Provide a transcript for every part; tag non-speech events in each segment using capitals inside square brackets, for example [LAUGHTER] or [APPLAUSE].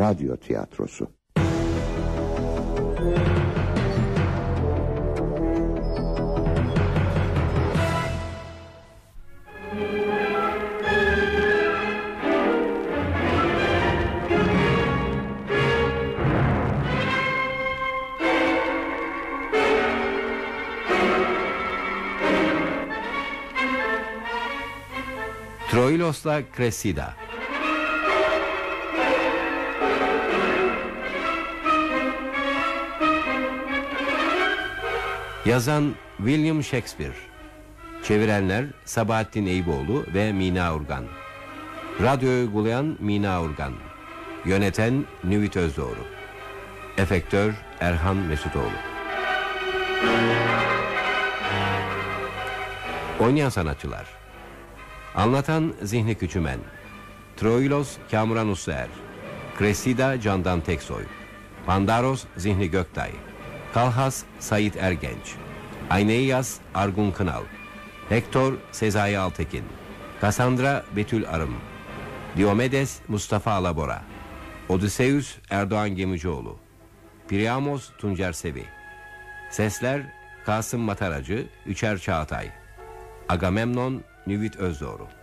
radyo tiyatrosu. Troilos'la Cressida Yazan William Shakespeare. Çevirenler Sabahattin Eyüboğlu ve Mina Urgan. Radyo uygulayan Mina Urgan. Yöneten Nüvit Özdoğru Efektör Erhan Mesutoğlu Oynayan sanatçılar. Anlatan Zihni Küçümen. Troilos Kamuran Usluer. Cressida Candan Teksoy. Pandaros Zihni Göktay Kalhas Sait Ergenç. Ayneyas Argun Kınal. Hector Sezai Altekin. Cassandra Betül Arım. Diomedes Mustafa Alabora. Odysseus Erdoğan Gemicioğlu Priamos Tuncer Sevi. Sesler Kasım Mataracı Üçer Çağatay. Agamemnon Nüvit Özdoğru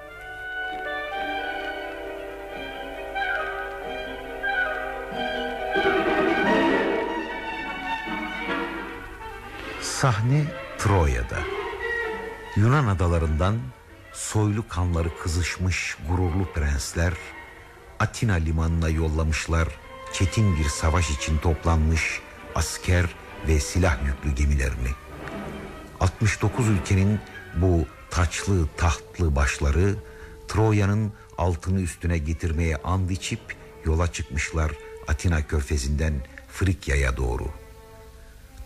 Sahne Troya'da. Yunan adalarından soylu kanları kızışmış gururlu prensler Atina limanına yollamışlar çetin bir savaş için toplanmış asker ve silah yüklü gemilerini. 69 ülkenin bu taçlı tahtlı başları Troya'nın altını üstüne getirmeye and içip yola çıkmışlar Atina körfezinden Frikya'ya doğru.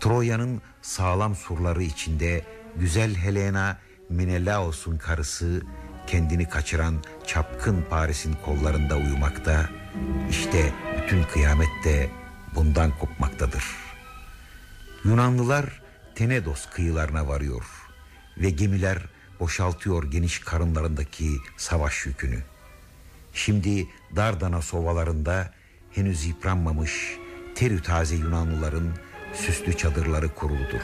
Troya'nın sağlam surları içinde güzel Helena Menelaos'un karısı kendini kaçıran çapkın Paris'in kollarında uyumakta. İşte bütün kıyamet de bundan kopmaktadır. Yunanlılar Tenedos kıyılarına varıyor ve gemiler boşaltıyor geniş karınlarındaki savaş yükünü. Şimdi Dardana sovalarında henüz yıpranmamış terü taze Yunanlıların süslü çadırları kuruludur.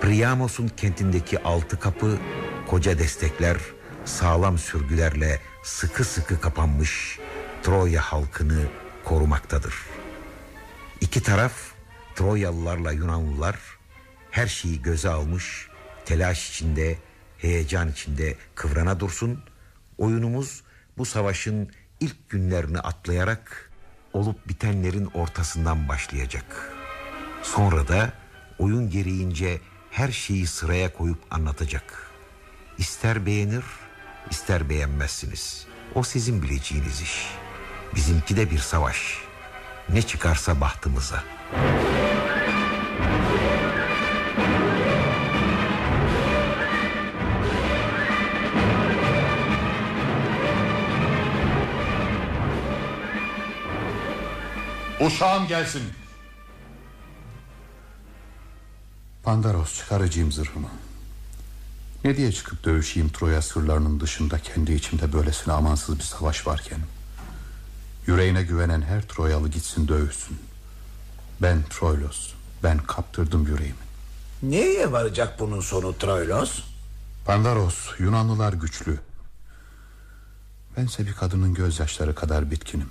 Priamos'un kentindeki altı kapı koca destekler sağlam sürgülerle sıkı sıkı kapanmış Troya halkını korumaktadır. İki taraf Troyalılarla Yunanlılar her şeyi göze almış telaş içinde heyecan içinde kıvrana dursun. Oyunumuz bu savaşın ilk günlerini atlayarak olup bitenlerin ortasından başlayacak. Sonra da oyun gereğince her şeyi sıraya koyup anlatacak. İster beğenir, ister beğenmezsiniz. O sizin bileceğiniz iş. Bizimki de bir savaş. Ne çıkarsa bahtımıza. Uşağım gelsin. Pandaros çıkaracağım zırhımı. Ne diye çıkıp dövüşeyim Troya sırlarının dışında kendi içimde böylesine amansız bir savaş varken. Yüreğine güvenen her Troyalı gitsin dövüşsün. Ben Troilos, ben kaptırdım yüreğimi. Neye varacak bunun sonu Troilos? Pandaros, Yunanlılar güçlü. Bense bir kadının gözyaşları kadar bitkinim.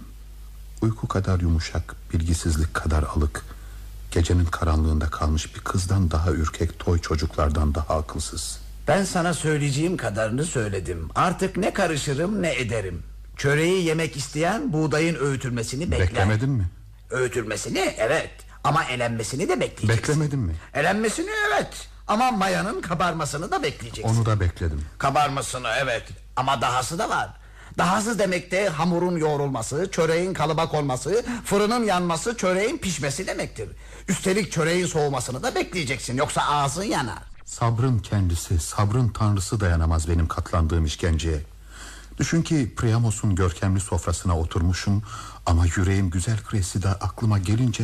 Uyku kadar yumuşak, bilgisizlik kadar alık. Gecenin karanlığında kalmış bir kızdan daha ürkek toy çocuklardan daha akılsız. Ben sana söyleyeceğim kadarını söyledim. Artık ne karışırım ne ederim. Çöreği yemek isteyen buğdayın öğütülmesini bekler. Beklemedin mi? Öğütülmesini evet ama elenmesini de bekleyeceksin. Beklemedin mi? Elenmesini evet ama mayanın kabarmasını da bekleyeceksin. Onu da bekledim. Kabarmasını evet ama dahası da var. Dahası demek de hamurun yoğrulması, çöreğin kalıba konması, fırının yanması, çöreğin pişmesi demektir. Üstelik çöreğin soğumasını da bekleyeceksin yoksa ağzın yanar. Sabrın kendisi, sabrın tanrısı dayanamaz benim katlandığım işkenceye. Düşün ki Priamos'un görkemli sofrasına oturmuşum ama yüreğim güzel Cressida aklıma gelince...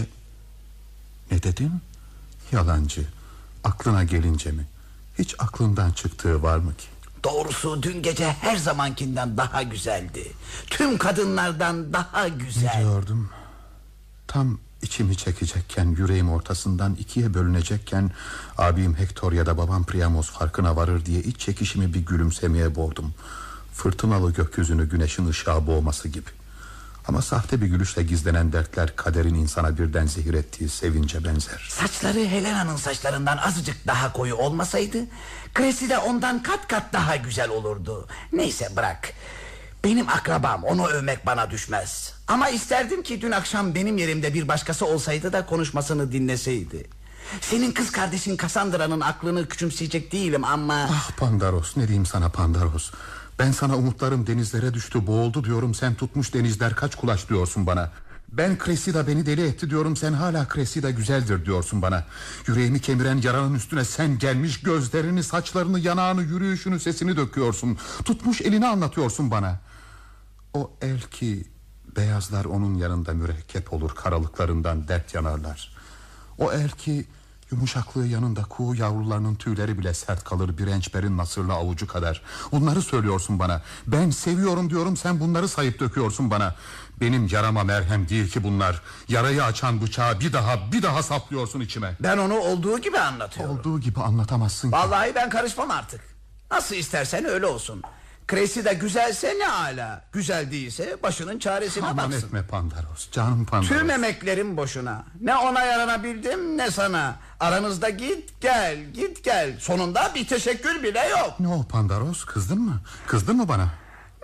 Ne dedin? Yalancı. Aklına gelince mi? Hiç aklından çıktığı var mı ki? Doğrusu dün gece her zamankinden daha güzeldi. Tüm kadınlardan daha güzel. Diyordum. Tam içimi çekecekken yüreğim ortasından ikiye bölünecekken abim Hector ya da babam Priamos farkına varır diye iç çekişimi bir gülümsemeye boğdum. Fırtınalı gökyüzünü güneşin ışığa boğması gibi. Ama sahte bir gülüşle gizlenen dertler kaderin insana birden zehir ettiği sevince benzer. Saçları Helena'nın saçlarından azıcık daha koyu olmasaydı... ...Cressida ondan kat kat daha güzel olurdu. Neyse bırak. Benim akrabam onu övmek bana düşmez. Ama isterdim ki dün akşam benim yerimde bir başkası olsaydı da konuşmasını dinleseydi. Senin kız kardeşin Cassandra'nın aklını küçümseyecek değilim ama... Ah Pandaros ne diyeyim sana Pandaros. Ben sana umutlarım denizlere düştü boğuldu diyorum sen tutmuş denizler kaç kulaç diyorsun bana. Ben Cressida beni deli etti diyorum sen hala Cressida güzeldir diyorsun bana. Yüreğimi kemiren yaranın üstüne sen gelmiş gözlerini saçlarını yanağını yürüyüşünü sesini döküyorsun. Tutmuş elini anlatıyorsun bana. O el ki beyazlar onun yanında mürekkep olur karalıklarından dert yanarlar. O el ki yumuşaklığı yanında kuğu yavrularının tüyleri bile sert kalır bir ençberin nasırlı avucu kadar. Bunları söylüyorsun bana. Ben seviyorum diyorum sen bunları sayıp döküyorsun bana. Benim yarama merhem değil ki bunlar. Yarayı açan bıçağı bir daha bir daha saplıyorsun içime. Ben onu olduğu gibi anlatıyorum. Olduğu gibi anlatamazsın ki. Vallahi ben karışmam artık. Nasıl istersen öyle olsun. Cressida güzelse ne ala. Güzel değilse başının çaresine Aman baksın. etme Pandaros canım Pandaros. Tüm emeklerim boşuna. Ne ona yaranabildim ne sana. Aranızda git gel git gel. Sonunda bir teşekkür bile yok. Ne o Pandaros kızdın mı? Kızdın mı bana?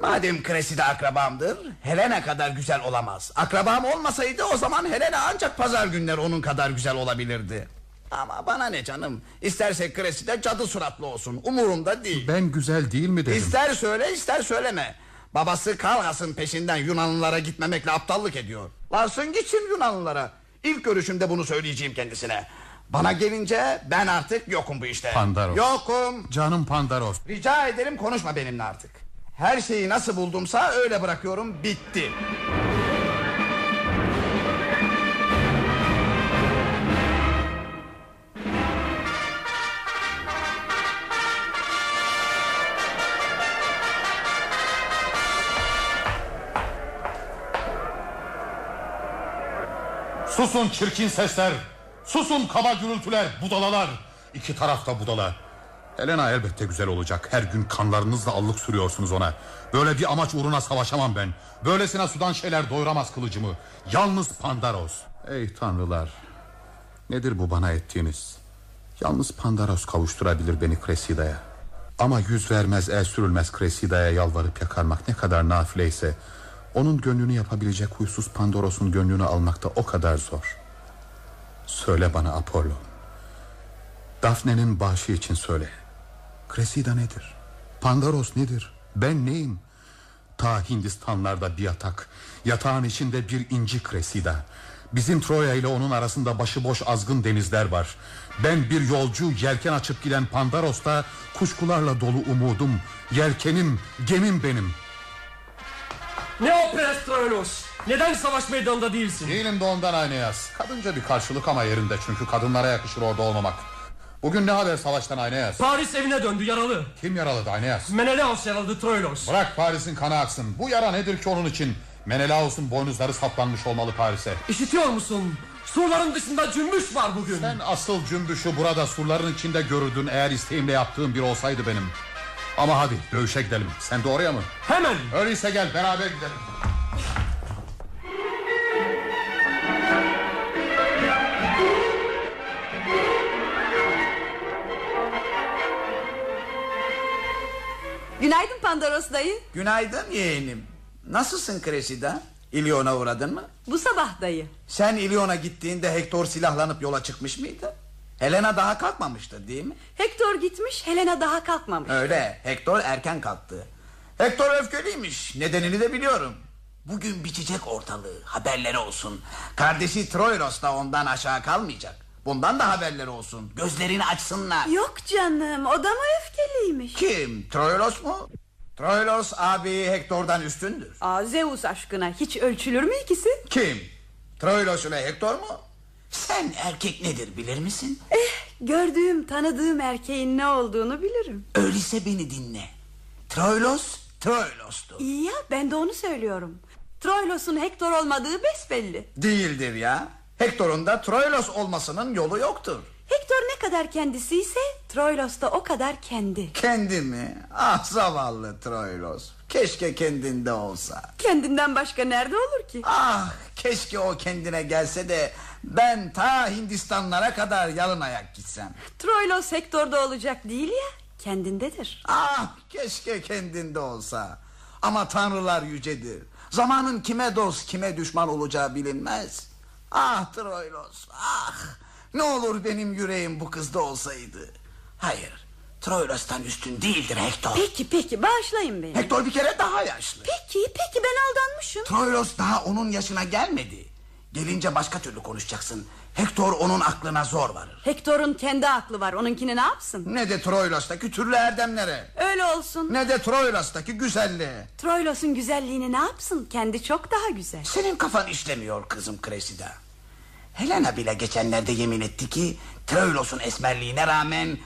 Madem Cressida akrabamdır Helena kadar güzel olamaz Akrabam olmasaydı o zaman Helena ancak pazar günleri onun kadar güzel olabilirdi Ama bana ne canım İsterse Cressida cadı suratlı olsun Umurumda değil Ben güzel değil mi dedim. İster söyle ister söyleme Babası Kalgas'ın peşinden Yunanlılara gitmemekle aptallık ediyor Varsın gitsin Yunanlılara İlk görüşümde bunu söyleyeceğim kendisine Bana gelince ben artık yokum bu işte Pandaros. Yokum Canım Pandaros. Rica ederim konuşma benimle artık. Her şeyi nasıl buldumsa öyle bırakıyorum bitti. Susun çirkin sesler. Susun kaba gürültüler, budalalar. İki tarafta budala. Helena elbette güzel olacak. Her gün kanlarınızla allık sürüyorsunuz ona. Böyle bir amaç uğruna savaşamam ben. Böylesine sudan şeyler doyuramaz kılıcımı. Yalnız Pandaros. Ey tanrılar. Nedir bu bana ettiğiniz? Yalnız Pandaros kavuşturabilir beni Cresida'ya. Ama yüz vermez el sürülmez Cresida'ya yalvarıp yakarmak ne kadar nafileyse... ...onun gönlünü yapabilecek huysuz Pandoros'un gönlünü almak da o kadar zor. Söyle bana Apollo. Daphne'nin bağışı için söyle. Cressida nedir? Pandaros nedir? Ben neyim? Ta Hindistanlarda bir yatak. Yatağın içinde bir inci Cressida. Bizim Troya ile onun arasında başıboş azgın denizler var. Ben bir yolcu yelken açıp giden Pandaros'ta kuşkularla dolu umudum. Yelkenim, gemim benim. Ne o Prens Troilos? Neden savaş meydanında değilsin? Değilim de ondan Aeneas. Kadınca bir karşılık ama yerinde çünkü kadınlara yakışır orada olmamak. Bugün ne haber savaştan Aeneas? Paris evine döndü yaralı. Kim yaraladı Aeneas? Menelaos yaraladı Troilos. Bırak Paris'in kanı aksın. Bu yara nedir ki onun için? Menelaos'un boynuzları saplanmış olmalı Paris'e. İşitiyor musun? Surların dışında cümbüş var bugün. Sen asıl cümbüşü burada surların içinde görürdün eğer isteğimle yaptığım bir olsaydı benim. Ama hadi dövüşe gidelim. Sen de oraya mı? Hemen. Öyleyse gel beraber gidelim. Günaydın Pandaros dayı. Günaydın yeğenim. Nasılsın Cressida? İlyon'a uğradın mı? Bu sabah dayı. Sen İlyon'a gittiğinde Hector silahlanıp yola çıkmış mıydı? Helena daha kalkmamıştı değil mi? Hector gitmiş Helena daha kalkmamış. Öyle Hector erken kalktı. Hector öfkeliymiş nedenini de biliyorum. Bugün biçecek ortalığı haberleri olsun. Kardeşi Troilos da ondan aşağı kalmayacak. Bundan da haberleri olsun. Gözlerini açsınlar. Yok canım o da mı öfkeliymiş? Kim? Troilos mu? Troilos abi Hector'dan üstündür. Aa, Zeus aşkına hiç ölçülür mü ikisi? Kim? Troilos ile Hector mu? Sen erkek nedir bilir misin? Eh gördüğüm tanıdığım erkeğin ne olduğunu bilirim. Öyleyse beni dinle. Troilos, Troilos'tu. İyi ya ben de onu söylüyorum. Troilos'un Hector olmadığı besbelli. Değildir ya. Hector'un da Troilos olmasının yolu yoktur. Hector ne kadar kendisi ise Troilos da o kadar kendi. Kendi mi? Ah zavallı Troilos. Keşke kendinde olsa. Kendinden başka nerede olur ki? Ah keşke o kendine gelse de ben ta Hindistanlara kadar yalın ayak gitsem. Troilos Hector'da olacak değil ya kendindedir. Ah keşke kendinde olsa. Ama tanrılar yücedir. Zamanın kime dost kime düşman olacağı bilinmez. Ah Troilos ah. Ne olur benim yüreğim bu kızda olsaydı. Hayır Troilos'tan üstün değildir Hector. Peki peki bağışlayın beni. Hector bir kere daha yaşlı. Peki peki ben aldanmışım. Troilos daha onun yaşına gelmedi. Gelince başka türlü konuşacaksın. Hector onun aklına zor varır. Hector'un kendi aklı var onunkini ne yapsın? Ne de Troilos'taki türlü erdemlere. Öyle olsun. Ne de Troilos'taki güzelliğe. Troilos'un güzelliğini ne yapsın? Kendi çok daha güzel. Senin kafan işlemiyor kızım Cressida. Helena bile geçenlerde yemin etti ki Troilos'un esmerliğine rağmen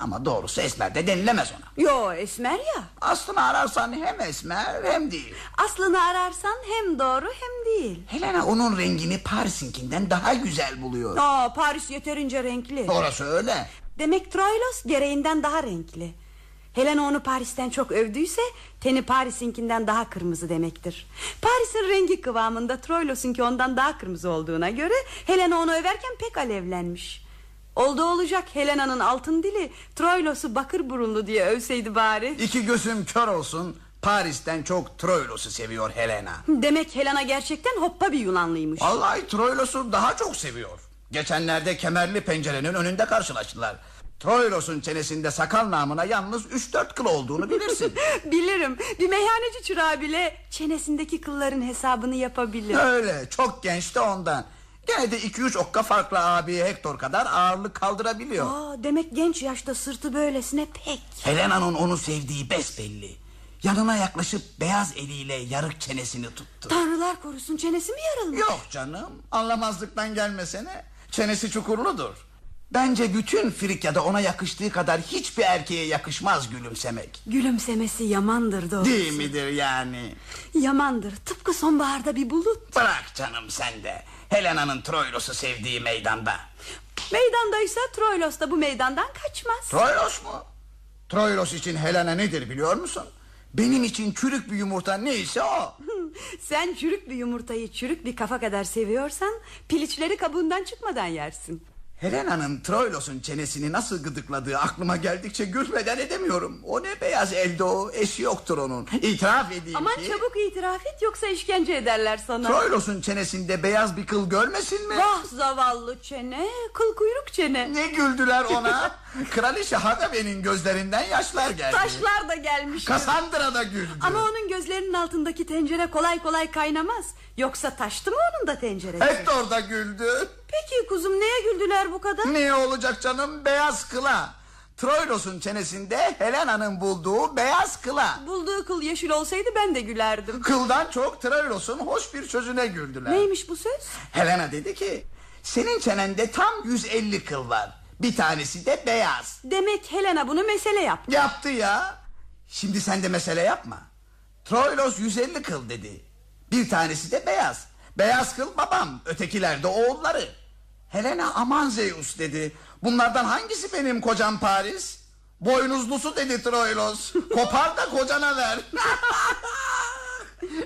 ama doğrusu esmer de denilemez ona. Yo esmer ya. Aslını ararsan hem esmer hem değil. Aslını ararsan hem doğru hem değil. Helena onun rengini Paris'inkinden daha güzel buluyor. Aa Paris yeterince renkli. Orası öyle. Demek Troilos gereğinden daha renkli. Helena onu Paris'ten çok övdüyse teni Paris'inkinden daha kırmızı demektir. Paris'in rengi kıvamında Troilos'unki ondan daha kırmızı olduğuna göre Helena onu överken pek alevlenmiş. Oldu olacak Helena'nın altın dili Troilos'u bakır burunlu diye övseydi bari. İki gözüm kör olsun. Paris'ten çok Troilos'u seviyor Helena. Demek Helena gerçekten hoppa bir Yunanlıymış. Vallahi Troilos'u daha çok seviyor. Geçenlerde kemerli pencerenin önünde karşılaştılar. Troilos'un çenesinde sakal namına yalnız 3-4 kıl olduğunu bilirsin. [LAUGHS] Bilirim bir meyhaneci çırağı bile çenesindeki kılların hesabını yapabilir. Öyle çok genç de ondan. Gene de 2-3 okka farklı abi Hector kadar ağırlık kaldırabiliyor. Aa, demek genç yaşta sırtı böylesine pek. Helena'nın onu sevdiği besbelli. Yanına yaklaşıp beyaz eliyle yarık çenesini tuttu. Tanrılar korusun çenesi mi yarılmış? Yok canım anlamazlıktan gelmesene. Çenesi çukurludur. Bence bütün Frikya'da ona yakıştığı kadar hiçbir erkeğe yakışmaz gülümsemek. Gülümsemesi yamandır doğrusu. Değil midir yani? Yamandır tıpkı sonbaharda bir bulut. Bırak canım sen de. Helena'nın Troilos'u sevdiği meydanda. Meydandaysa Troilos da bu meydandan kaçmaz. Troilos mu? Troilos için Helena nedir biliyor musun? Benim için çürük bir yumurta neyse o. [LAUGHS] Sen çürük bir yumurtayı çürük bir kafa kadar seviyorsan... ...piliçleri kabuğundan çıkmadan yersin. Helena'nın Troilos'un çenesini nasıl gıdıkladığı aklıma geldikçe gülmeden edemiyorum. O ne beyaz elde o, eşi yoktur onun. İtiraf edeyim Aman ki... çabuk itiraf et yoksa işkence ederler sana. Troilos'un çenesinde beyaz bir kıl görmesin mi? Vah zavallı çene, kıl kuyruk çene. Ne güldüler ona? [LAUGHS] Kraliçe Hagabe'nin gözlerinden yaşlar geldi. Taşlar da gelmiş. Cassandra da güldü. Ama onun gözlerinin altındaki tencere kolay kolay kaynamaz. Yoksa taştı mı onun da tenceresi? Hector da güldü. Peki kuzum neye güldüler bu kadar? Niye olacak canım beyaz kıla? Troilos'un çenesinde Helena'nın bulduğu beyaz kıla. Bulduğu kıl yeşil olsaydı ben de gülerdim. Kıldan çok Troilos'un hoş bir sözüne güldüler. Neymiş bu söz? Helena dedi ki senin çenende tam 150 kıl var. Bir tanesi de beyaz. Demek Helena bunu mesele yaptı. Yaptı ya. Şimdi sen de mesele yapma. Troilos 150 kıl dedi. Bir tanesi de beyaz. Beyaz kıl babam, ötekiler de oğulları. Helena aman Zeus dedi. Bunlardan hangisi benim kocam Paris? Boynuzlusu dedi Troilos. [LAUGHS] Kopar da kocana ver. [LAUGHS]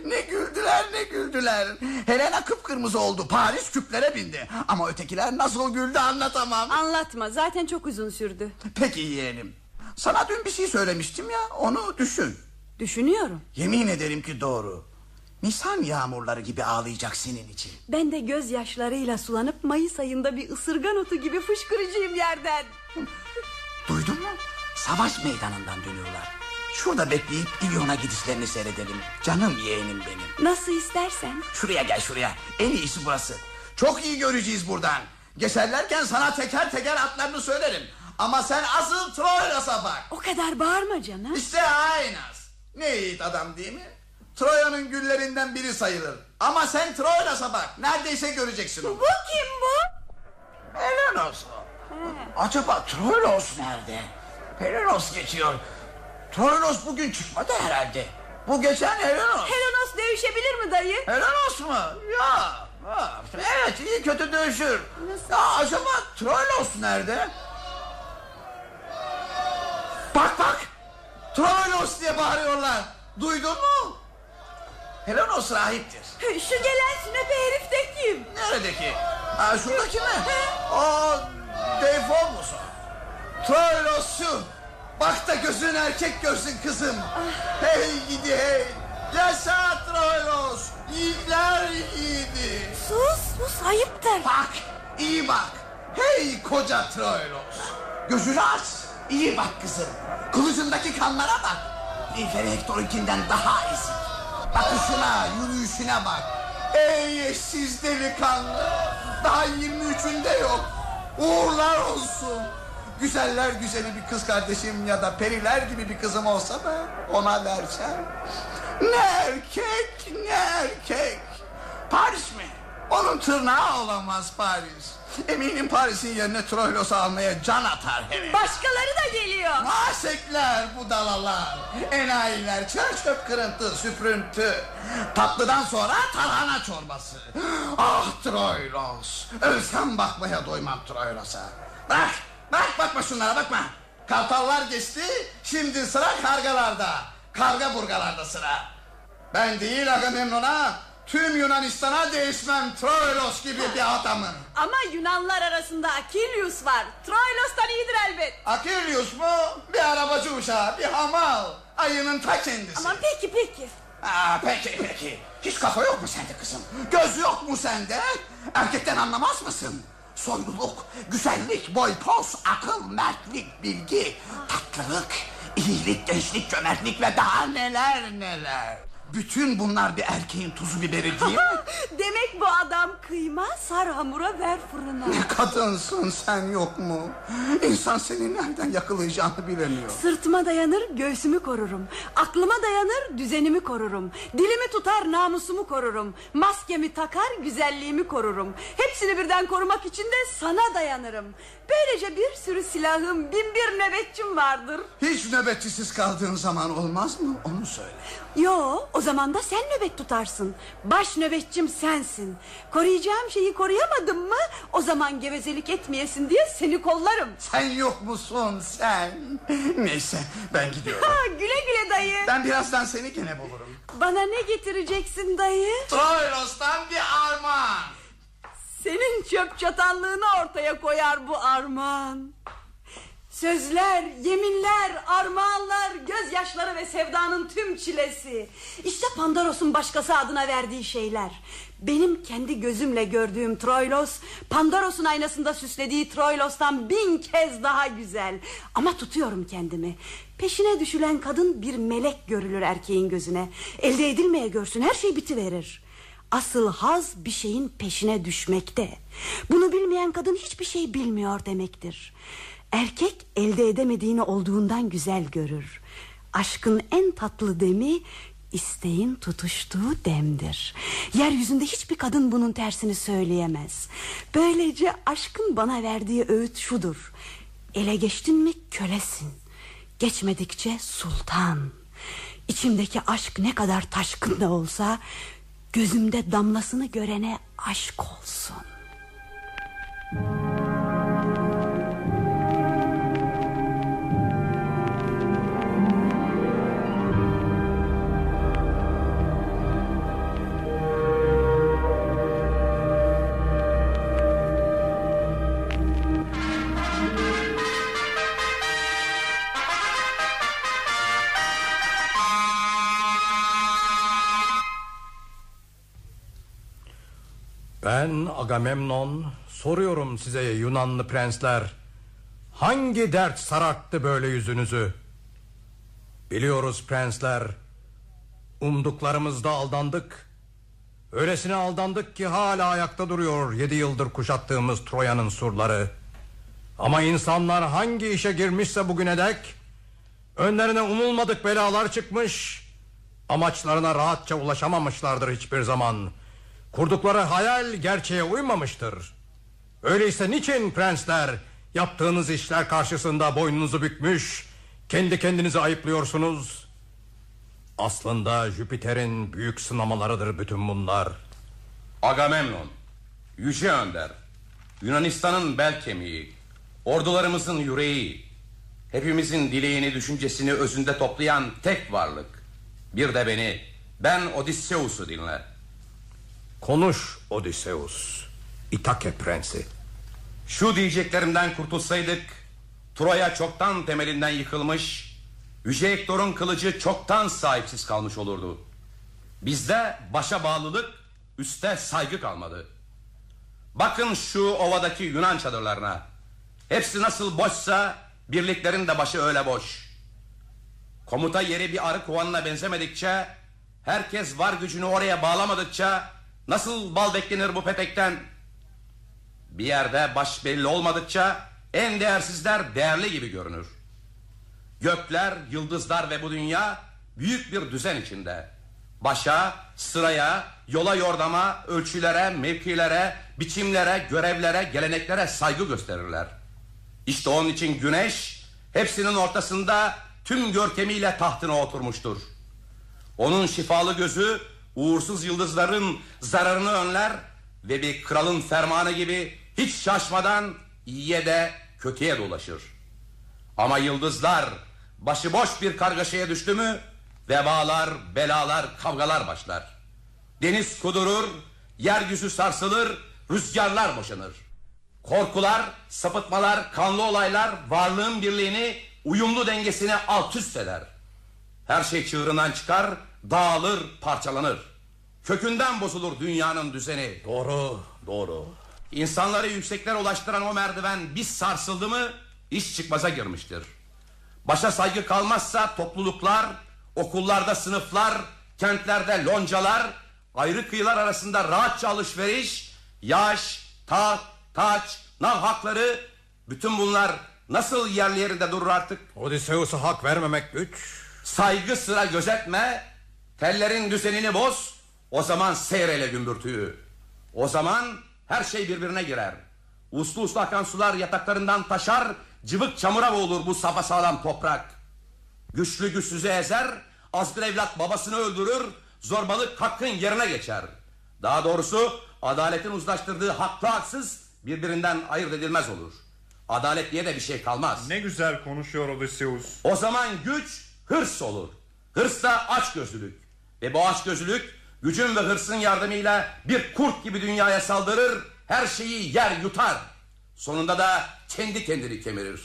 ne güldüler ne güldüler. Helena kıpkırmızı oldu. Paris küplere bindi. Ama ötekiler nasıl güldü anlatamam. Anlatma zaten çok uzun sürdü. Peki yeğenim. Sana dün bir şey söylemiştim ya onu düşün. Düşünüyorum. Yemin ederim ki doğru. Nisan yağmurları gibi ağlayacak senin için. Ben de gözyaşlarıyla sulanıp Mayıs ayında bir ısırgan otu gibi fışkıracağım yerden. Duydun mu? Savaş meydanından dönüyorlar. Şurada bekleyip İlyon'a gidişlerini seyredelim. Canım yeğenim benim. Nasıl istersen. Şuraya gel şuraya. En iyisi burası. Çok iyi göreceğiz buradan. Geçerlerken sana teker teker atlarını söylerim. Ama sen asıl Troilos'a bak. O kadar bağırma canım. İşte Aynas. Ne yiğit adam değil mi? Troya'nın güllerinden biri sayılır. Ama sen Troilos'a bak. Neredeyse göreceksin onu. Bu kim bu? Helenos o. Acaba Troilos nerede? Helenos geçiyor. Troilos bugün çıkmadı herhalde. Bu geçen Helenos. Helenos dövüşebilir mi dayı? Helenos mu? Ya. ya, Evet iyi kötü dövüşür. Ya acaba Troilos nerede? Bak bak. Troilos diye bağırıyorlar. Duydun mu? Helenos rahiptir. Şu gelen sünepe herif de kim? Neredeki? Ha, şuradaki mi? O Deifobus o. Troilos şu. Bak da gözün erkek görsün kızım. Hey gidi hey. Yaşa Troilos. Yiğitler yiğidi. Sus sus ayıptır. Bak iyi bak. Hey koca Troilos. Gözünü aç. İyi bak kızım. Kılıcındaki kanlara bak. Niferi Hector'unkinden daha ezik. Bakışına, yürüyüşüne bak. Ey eşsiz delikanlı. Daha 23'ünde yok. Uğurlar olsun. Güzeller güzeli bir kız kardeşim ya da periler gibi bir kızım olsa da ona versem. Ne erkek ne erkek. Paris mi? Onun tırnağı olamaz Paris. Eminim Paris'in yerine Troilos'u almaya can atar hele. Başkaları da geliyor. Maşekler, budalalar, enayiler, çöp çöp kırıntı, süprüntü. Tatlıdan sonra tarhana çorbası. Ah Troilos, ölsem bakmaya doymam Troilos'a. Bırak bakma şunlara bakma. Kartallar geçti, şimdi sıra kargalarda. Karga burgalarda sıra. Ben değil Agamemnon'a, tüm Yunanistan'a değişmem Troilos gibi bir adamım. Ama Yunanlar arasında Akilius var. Troilos'tan iyidir elbet. Akelius mu? Bir arabacı uşağı, bir hamal. Ayının ta kendisi. Aman peki peki. Aa, peki peki. Hiç kafa yok mu sende kızım? Göz yok mu sende? Erkekten anlamaz mısın? Soyluluk, güzellik, boy, poz, akıl, mertlik, bilgi, tatlılık, iyilik, gençlik, cömertlik ve daha neler neler. Bütün bunlar bir erkeğin tuzu biberi değil mi? [LAUGHS] Demek bu adam kıyma sar hamura ver fırına. Ne kadınsın sen yok mu? İnsan seni nereden yakalayacağını bilemiyor. Sırtıma dayanır göğsümü korurum. Aklıma dayanır düzenimi korurum. Dilimi tutar namusumu korurum. Maskemi takar güzelliğimi korurum. Hepsini birden korumak için de sana dayanırım. Böylece bir sürü silahım bin bir nöbetçim vardır. Hiç nöbetçisiz kaldığın zaman olmaz mı? Onu söyle. Yo o zaman da sen nöbet tutarsın. Baş nöbetçim sensin. Koruyacağım şeyi koruyamadım mı? O zaman gevezelik etmeyesin diye seni kollarım. Sen yok musun sen? Neyse ben gidiyorum. Ha, güle güle dayı. Ben birazdan seni gene bulurum. Bana ne getireceksin dayı? Troilos'tan bir armağan. Senin çöp çatallığını ortaya koyar bu armağan. Sözler, yeminler, armağanlar, gözyaşları ve sevdanın tüm çilesi. İşte Pandoros'un başkası adına verdiği şeyler. Benim kendi gözümle gördüğüm Troilos, Pandoros'un aynasında süslediği Troilos'tan bin kez daha güzel. Ama tutuyorum kendimi. Peşine düşülen kadın bir melek görülür erkeğin gözüne. Elde edilmeye görsün her şey bitiverir. Asıl haz bir şeyin peşine düşmekte. Bunu bilmeyen kadın hiçbir şey bilmiyor demektir. Erkek elde edemediğini olduğundan güzel görür. Aşkın en tatlı demi isteğin tutuştuğu demdir. Yeryüzünde hiçbir kadın bunun tersini söyleyemez. Böylece aşkın bana verdiği öğüt şudur. Ele geçtin mi kölesin. Geçmedikçe sultan. İçimdeki aşk ne kadar taşkın da olsa gözümde damlasını görene aşk olsun. Ben Agamemnon soruyorum size Yunanlı prensler. Hangi dert sararttı böyle yüzünüzü? Biliyoruz prensler. Umduklarımızda aldandık. Öylesine aldandık ki hala ayakta duruyor yedi yıldır kuşattığımız Troya'nın surları. Ama insanlar hangi işe girmişse bugüne dek önlerine umulmadık belalar çıkmış. Amaçlarına rahatça ulaşamamışlardır hiçbir zaman. Kurdukları hayal gerçeğe uymamıştır. Öyleyse niçin prensler yaptığınız işler karşısında boynunuzu bükmüş, Kendi kendinizi ayıplıyorsunuz. Aslında Jüpiter'in büyük sınamalarıdır bütün bunlar. Agamemnon, Yüce Önder, Yunanistan'ın bel kemiği, ordularımızın yüreği, hepimizin dileğini, düşüncesini özünde toplayan tek varlık. Bir de beni, ben Odysseus'u dinle. Konuş Odysseus. İtake prensi. Şu diyeceklerimden kurtulsaydık, Troya çoktan temelinden yıkılmış, Yüce Hektor'un kılıcı çoktan sahipsiz kalmış olurdu. Bizde başa bağlılık, üste saygı kalmadı. Bakın şu ovadaki Yunan çadırlarına. Hepsi nasıl boşsa birliklerin de başı öyle boş. Komuta yeri bir arı kovanına benzemedikçe, herkes var gücünü oraya bağlamadıkça nasıl bal beklenir bu petekten? Bir yerde baş belli olmadıkça en değersizler değerli gibi görünür. Gökler, yıldızlar ve bu dünya büyük bir düzen içinde. Başa, sıraya, yola yordama, ölçülere, mevkilere, biçimlere, görevlere, geleneklere saygı gösterirler. İşte onun için güneş hepsinin ortasında tüm görkemiyle tahtına oturmuştur. Onun şifalı gözü uğursuz yıldızların zararını önler ve bir kralın fermanı gibi hiç şaşmadan iyiye de kötüye dolaşır. Ama yıldızlar başıboş bir kargaşaya düştü mü vebalar, belalar, kavgalar başlar. Deniz kudurur, yeryüzü sarsılır, rüzgarlar boşanır. Korkular, sapıtmalar, kanlı olaylar varlığın birliğini, uyumlu dengesini alt üst eder. Her şey çığırından çıkar, dağılır, parçalanır. Kökünden bozulur dünyanın düzeni. Doğru, doğru. İnsanları yükseklere ulaştıran o merdiven bir sarsıldı mı iş çıkmaza girmiştir. Başa saygı kalmazsa topluluklar, okullarda sınıflar, kentlerde loncalar, ayrı kıyılar arasında rahatça alışveriş, yaş, taht, taç, nav hakları bütün bunlar nasıl yerli yerinde durur artık? Odysseus'a hak vermemek güç. Saygı sıra gözetme, tellerin düzenini boz, o zaman seyrele gümbürtüyü. O zaman her şey birbirine girer. Uslu uslu akan sular yataklarından taşar, cıvık çamura boğulur bu sapasağlam toprak. Güçlü güçsüzü ezer, az bir evlat babasını öldürür, zorbalık hakkın yerine geçer. Daha doğrusu adaletin uzlaştırdığı haklı haksız birbirinden ayırt edilmez olur. Adalet diye de bir şey kalmaz. Ne güzel konuşuyor Odysseus. O zaman güç hırs olur. Hırs da açgözlülük. Ve bu açgözlülük gücün ve hırsın yardımıyla bir kurt gibi dünyaya saldırır, her şeyi yer yutar. Sonunda da kendi kendini kemirir.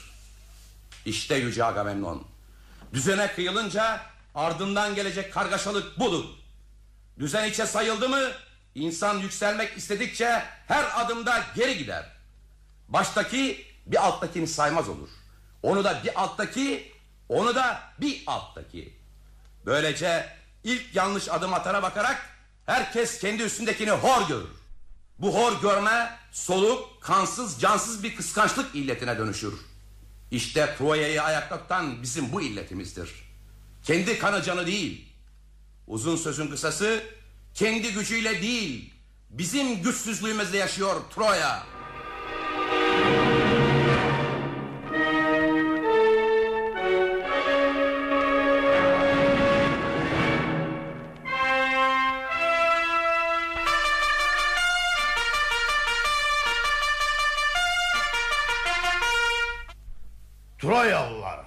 İşte Yüce Agamemnon. Düzene kıyılınca ardından gelecek kargaşalık budur. Düzen içe sayıldı mı insan yükselmek istedikçe her adımda geri gider. Baştaki bir alttakini saymaz olur. Onu da bir alttaki, onu da bir alttaki. Böylece ilk yanlış adım atana bakarak herkes kendi üstündekini hor görür. Bu hor görme soluk, kansız, cansız bir kıskançlık illetine dönüşür. İşte Troya'yı ayakta tutan bizim bu illetimizdir. Kendi kanı canı değil. Uzun sözün kısası kendi gücüyle değil, bizim güçsüzlüğümüzle yaşıyor Troya. Troyalılar,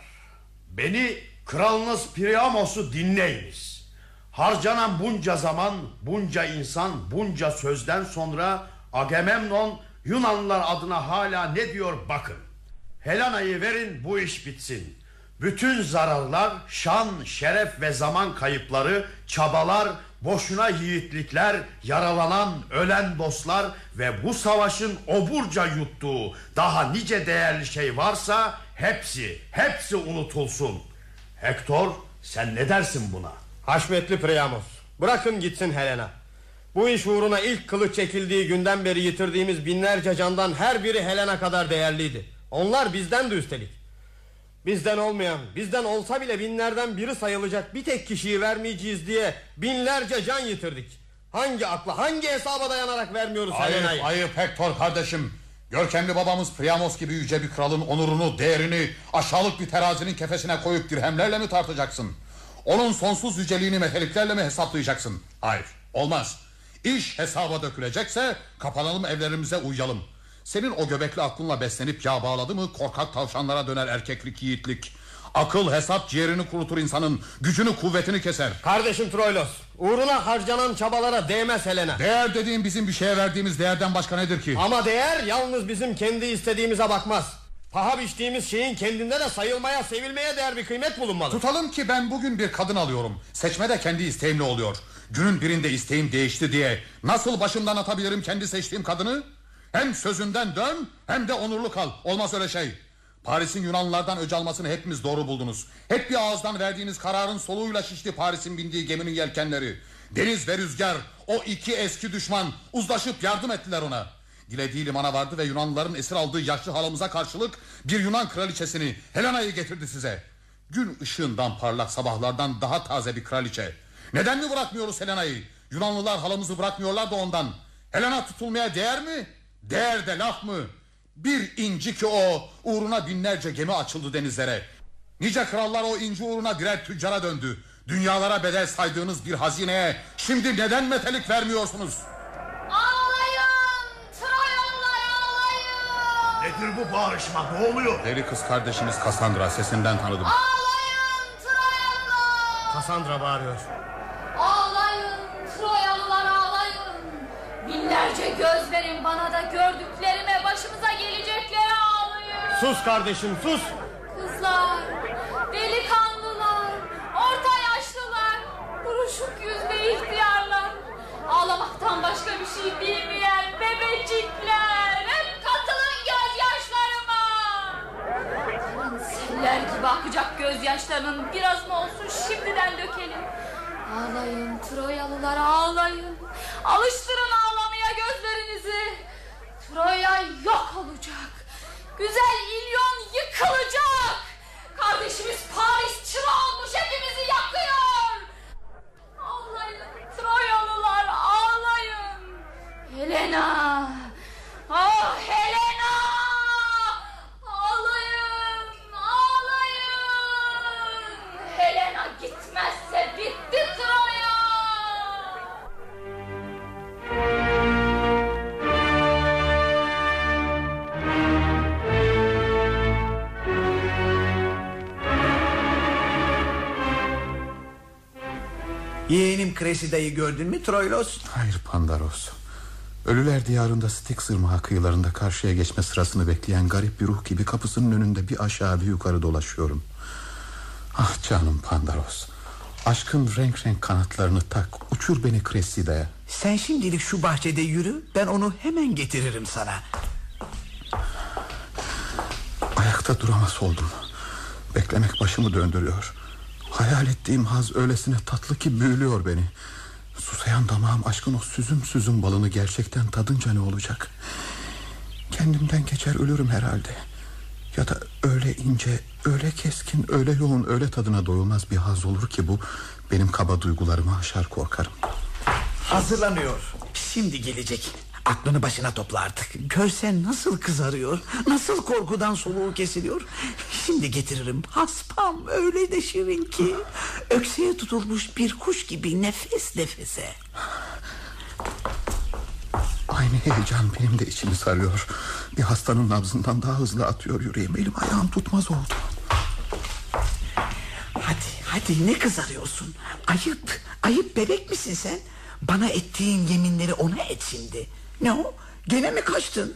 beni kralınız Priamos'u dinleyiniz. Harcanan bunca zaman, bunca insan, bunca sözden sonra Agamemnon Yunanlılar adına hala ne diyor bakın. Helena'yı verin bu iş bitsin. Bütün zararlar, şan, şeref ve zaman kayıpları, çabalar, boşuna yiğitlikler, yaralanan, ölen dostlar ve bu savaşın oburca yuttuğu daha nice değerli şey varsa hepsi, hepsi unutulsun. Hector sen ne dersin buna? Haşmetli Priamos Bırakın gitsin Helena Bu iş uğruna ilk kılıç çekildiği günden beri yitirdiğimiz binlerce candan her biri Helena kadar değerliydi Onlar bizden de üstelik Bizden olmayan bizden olsa bile binlerden biri sayılacak bir tek kişiyi vermeyeceğiz diye binlerce can yitirdik Hangi akla hangi hesaba dayanarak vermiyoruz Helena'yı Ayıp ayıp Hector kardeşim. Görkemli babamız Priamos gibi yüce bir kralın onurunu, değerini aşağılık bir terazinin kefesine koyup dirhemlerle mi tartacaksın? Onun sonsuz yüceliğini meteliklerle mi hesaplayacaksın? Hayır, olmaz. İş hesaba dökülecekse kapanalım evlerimize uyuyalım. Senin o göbekli aklınla beslenip yağ bağladı mı korkak tavşanlara döner erkeklik yiğitlik. Akıl hesap ciğerini kurutur insanın gücünü kuvvetini keser. Kardeşim Troilos uğruna harcanan çabalara değmez Helena. Değer dediğin bizim bir şeye verdiğimiz değerden başka nedir ki? Ama değer yalnız bizim kendi istediğimize bakmaz. Paha biçtiğimiz şeyin kendinde de sayılmaya, sevilmeye değer bir kıymet bulunmalı. Tutalım ki ben bugün bir kadın alıyorum. Seçme de kendi isteğimle oluyor. Günün birinde isteğim değişti diye nasıl başımdan atabilirim kendi seçtiğim kadını? Hem sözünden dön hem de onurlu kal. Olmaz öyle şey. Paris'in Yunanlılardan öc almasını hepimiz doğru buldunuz. Hep bir ağızdan verdiğiniz kararın soluğuyla şişti Paris'in bindiği geminin yelkenleri. Deniz ve rüzgar o iki eski düşman uzlaşıp yardım ettiler ona. Dilediği limana vardı ve Yunanlıların esir aldığı yaşlı halamıza karşılık bir Yunan kraliçesini Helena'yı getirdi size. Gün ışığından parlak sabahlardan daha taze bir kraliçe. Neden mi bırakmıyoruz Helena'yı? Yunanlılar halamızı bırakmıyorlar da ondan. Helena tutulmaya değer mi? Değer de laf mı? Bir inci ki o uğruna binlerce gemi açıldı denizlere. Nice krallar o inci uğruna birer tüccara döndü. Dünyalara bedel saydığınız bir hazineye şimdi neden metelik vermiyorsunuz? Ağlayın! Troyalılar ağlayın! Nedir bu bağırışma ne oluyor? Deli kız kardeşimiz Cassandra sesinden tanıdım. Ağlayın Troyalılar! Cassandra bağırıyor. Ağlayın Troyalılar ağlayın! Binlerce göz verin bana da gördüklerime başımıza gelecekleri ağlayın! Sus kardeşim sus. Kızlar, delikanlılar, orta yaşlılar, buruşuk yüzlü ihtiyarlar, ağlamaktan başka bir şey bilmeyen bebecikler, hep katılın gözyaşlarıma. Seller gibi akacak gözyaşlarının biraz mı olsun şimdiden dökelim. Ağlayın Troyalılar ağlayın. Alıştırın ağlamaya gözlerinizi. Troya yok olacak. Güzel İlyon yıkılacak. Kardeşimiz Paris çıra olmuş hepimizi yakıyor. Ağlayın Troyalılar ağlayın. Helena. Ah Helena. Kresida'yı gördün mü Troilos? Hayır Pandaros. Ölüler diyarında Styx ırmağı kıyılarında karşıya geçme sırasını bekleyen garip bir ruh gibi kapısının önünde bir aşağı bir yukarı dolaşıyorum. Ah canım Pandaros. Aşkın renk renk kanatlarını tak. Uçur beni Kresida'ya. Sen şimdilik şu bahçede yürü ben onu hemen getiririm sana. Ayakta duramaz oldum. Beklemek başımı döndürüyor. Hayal ettiğim haz öylesine tatlı ki büyülüyor beni. Susayan damağım aşkın o süzüm süzüm balını gerçekten tadınca ne olacak? Kendimden geçer ölürüm herhalde. Ya da öyle ince, öyle keskin, öyle yoğun, öyle tadına doyulmaz bir haz olur ki bu... ...benim kaba duygularımı aşar korkarım. Hazırlanıyor. Şimdi gelecek. Aklını başına topla artık. Görsen nasıl kızarıyor. Nasıl korkudan soluğu kesiliyor. Şimdi getiririm. Haspam öyle de şirin ki. Ökseye tutulmuş bir kuş gibi nefes nefese. Aynı heyecan benim de içimi sarıyor. Bir hastanın nabzından daha hızlı atıyor yüreğim. Elim ayağım tutmaz oldu. Hadi hadi ne kızarıyorsun. Ayıp. Ayıp bebek misin sen? Bana ettiğin yeminleri ona et şimdi. Ne o? Gene mi kaçtın?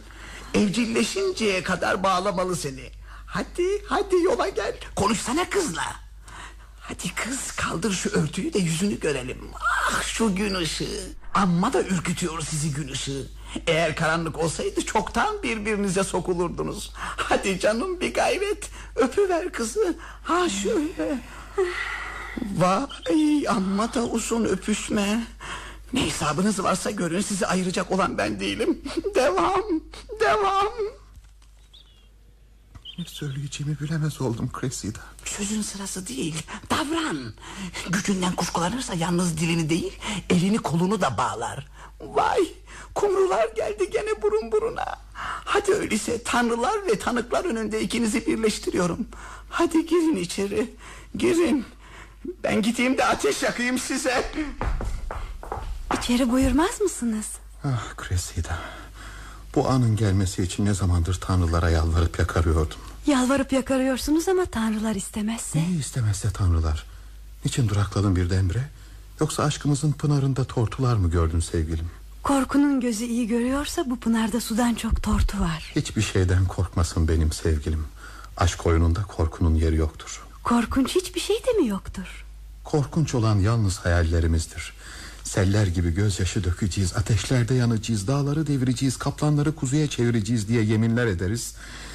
Evcilleşinceye kadar bağlamalı seni. Hadi hadi yola gel. Konuşsana kızla. Hadi kız kaldır şu örtüyü de yüzünü görelim. Ah şu gün ışığı. Amma da ürkütüyor sizi gün ışığı. Eğer karanlık olsaydı çoktan birbirinize sokulurdunuz. Hadi canım bir gayret. Öpüver kızı. Ha şöyle. Vay amma da uzun öpüşme. Ne hesabınız varsa görün sizi ayıracak olan ben değilim. Devam, devam. Ne söyleyeceğimi bilemez oldum Cressida. Sözün sırası değil, davran. Gücünden kuşkulanırsa yalnız dilini değil, elini kolunu da bağlar. Vay, Kumrular geldi gene burun buruna. Hadi öyleyse tanrılar ve tanıklar önünde ikinizi birleştiriyorum. Hadi girin içeri. Girin. Ben gideyim de ateş yakayım size. İçeri buyurmaz mısınız? Ah Cressida. Bu anın gelmesi için ne zamandır tanrılara yalvarıp yakarıyordum. Yalvarıp yakarıyorsunuz ama tanrılar istemezse. Neyi istemezse tanrılar. Niçin durakladın birdenbire? Yoksa aşkımızın pınarında tortular mı gördün sevgilim? Korkunun gözü iyi görüyorsa bu pınarda sudan çok tortu var. Hiçbir şeyden korkmasın benim sevgilim. Aşk oyununda korkunun yeri yoktur. Korkunç hiçbir şey de mi yoktur? Korkunç olan yalnız hayallerimizdir. Seller gibi gözyaşı dökeceğiz, ateşlerde yanacağız, dağları devireceğiz, kaplanları kuzuya çevireceğiz diye yeminler ederiz.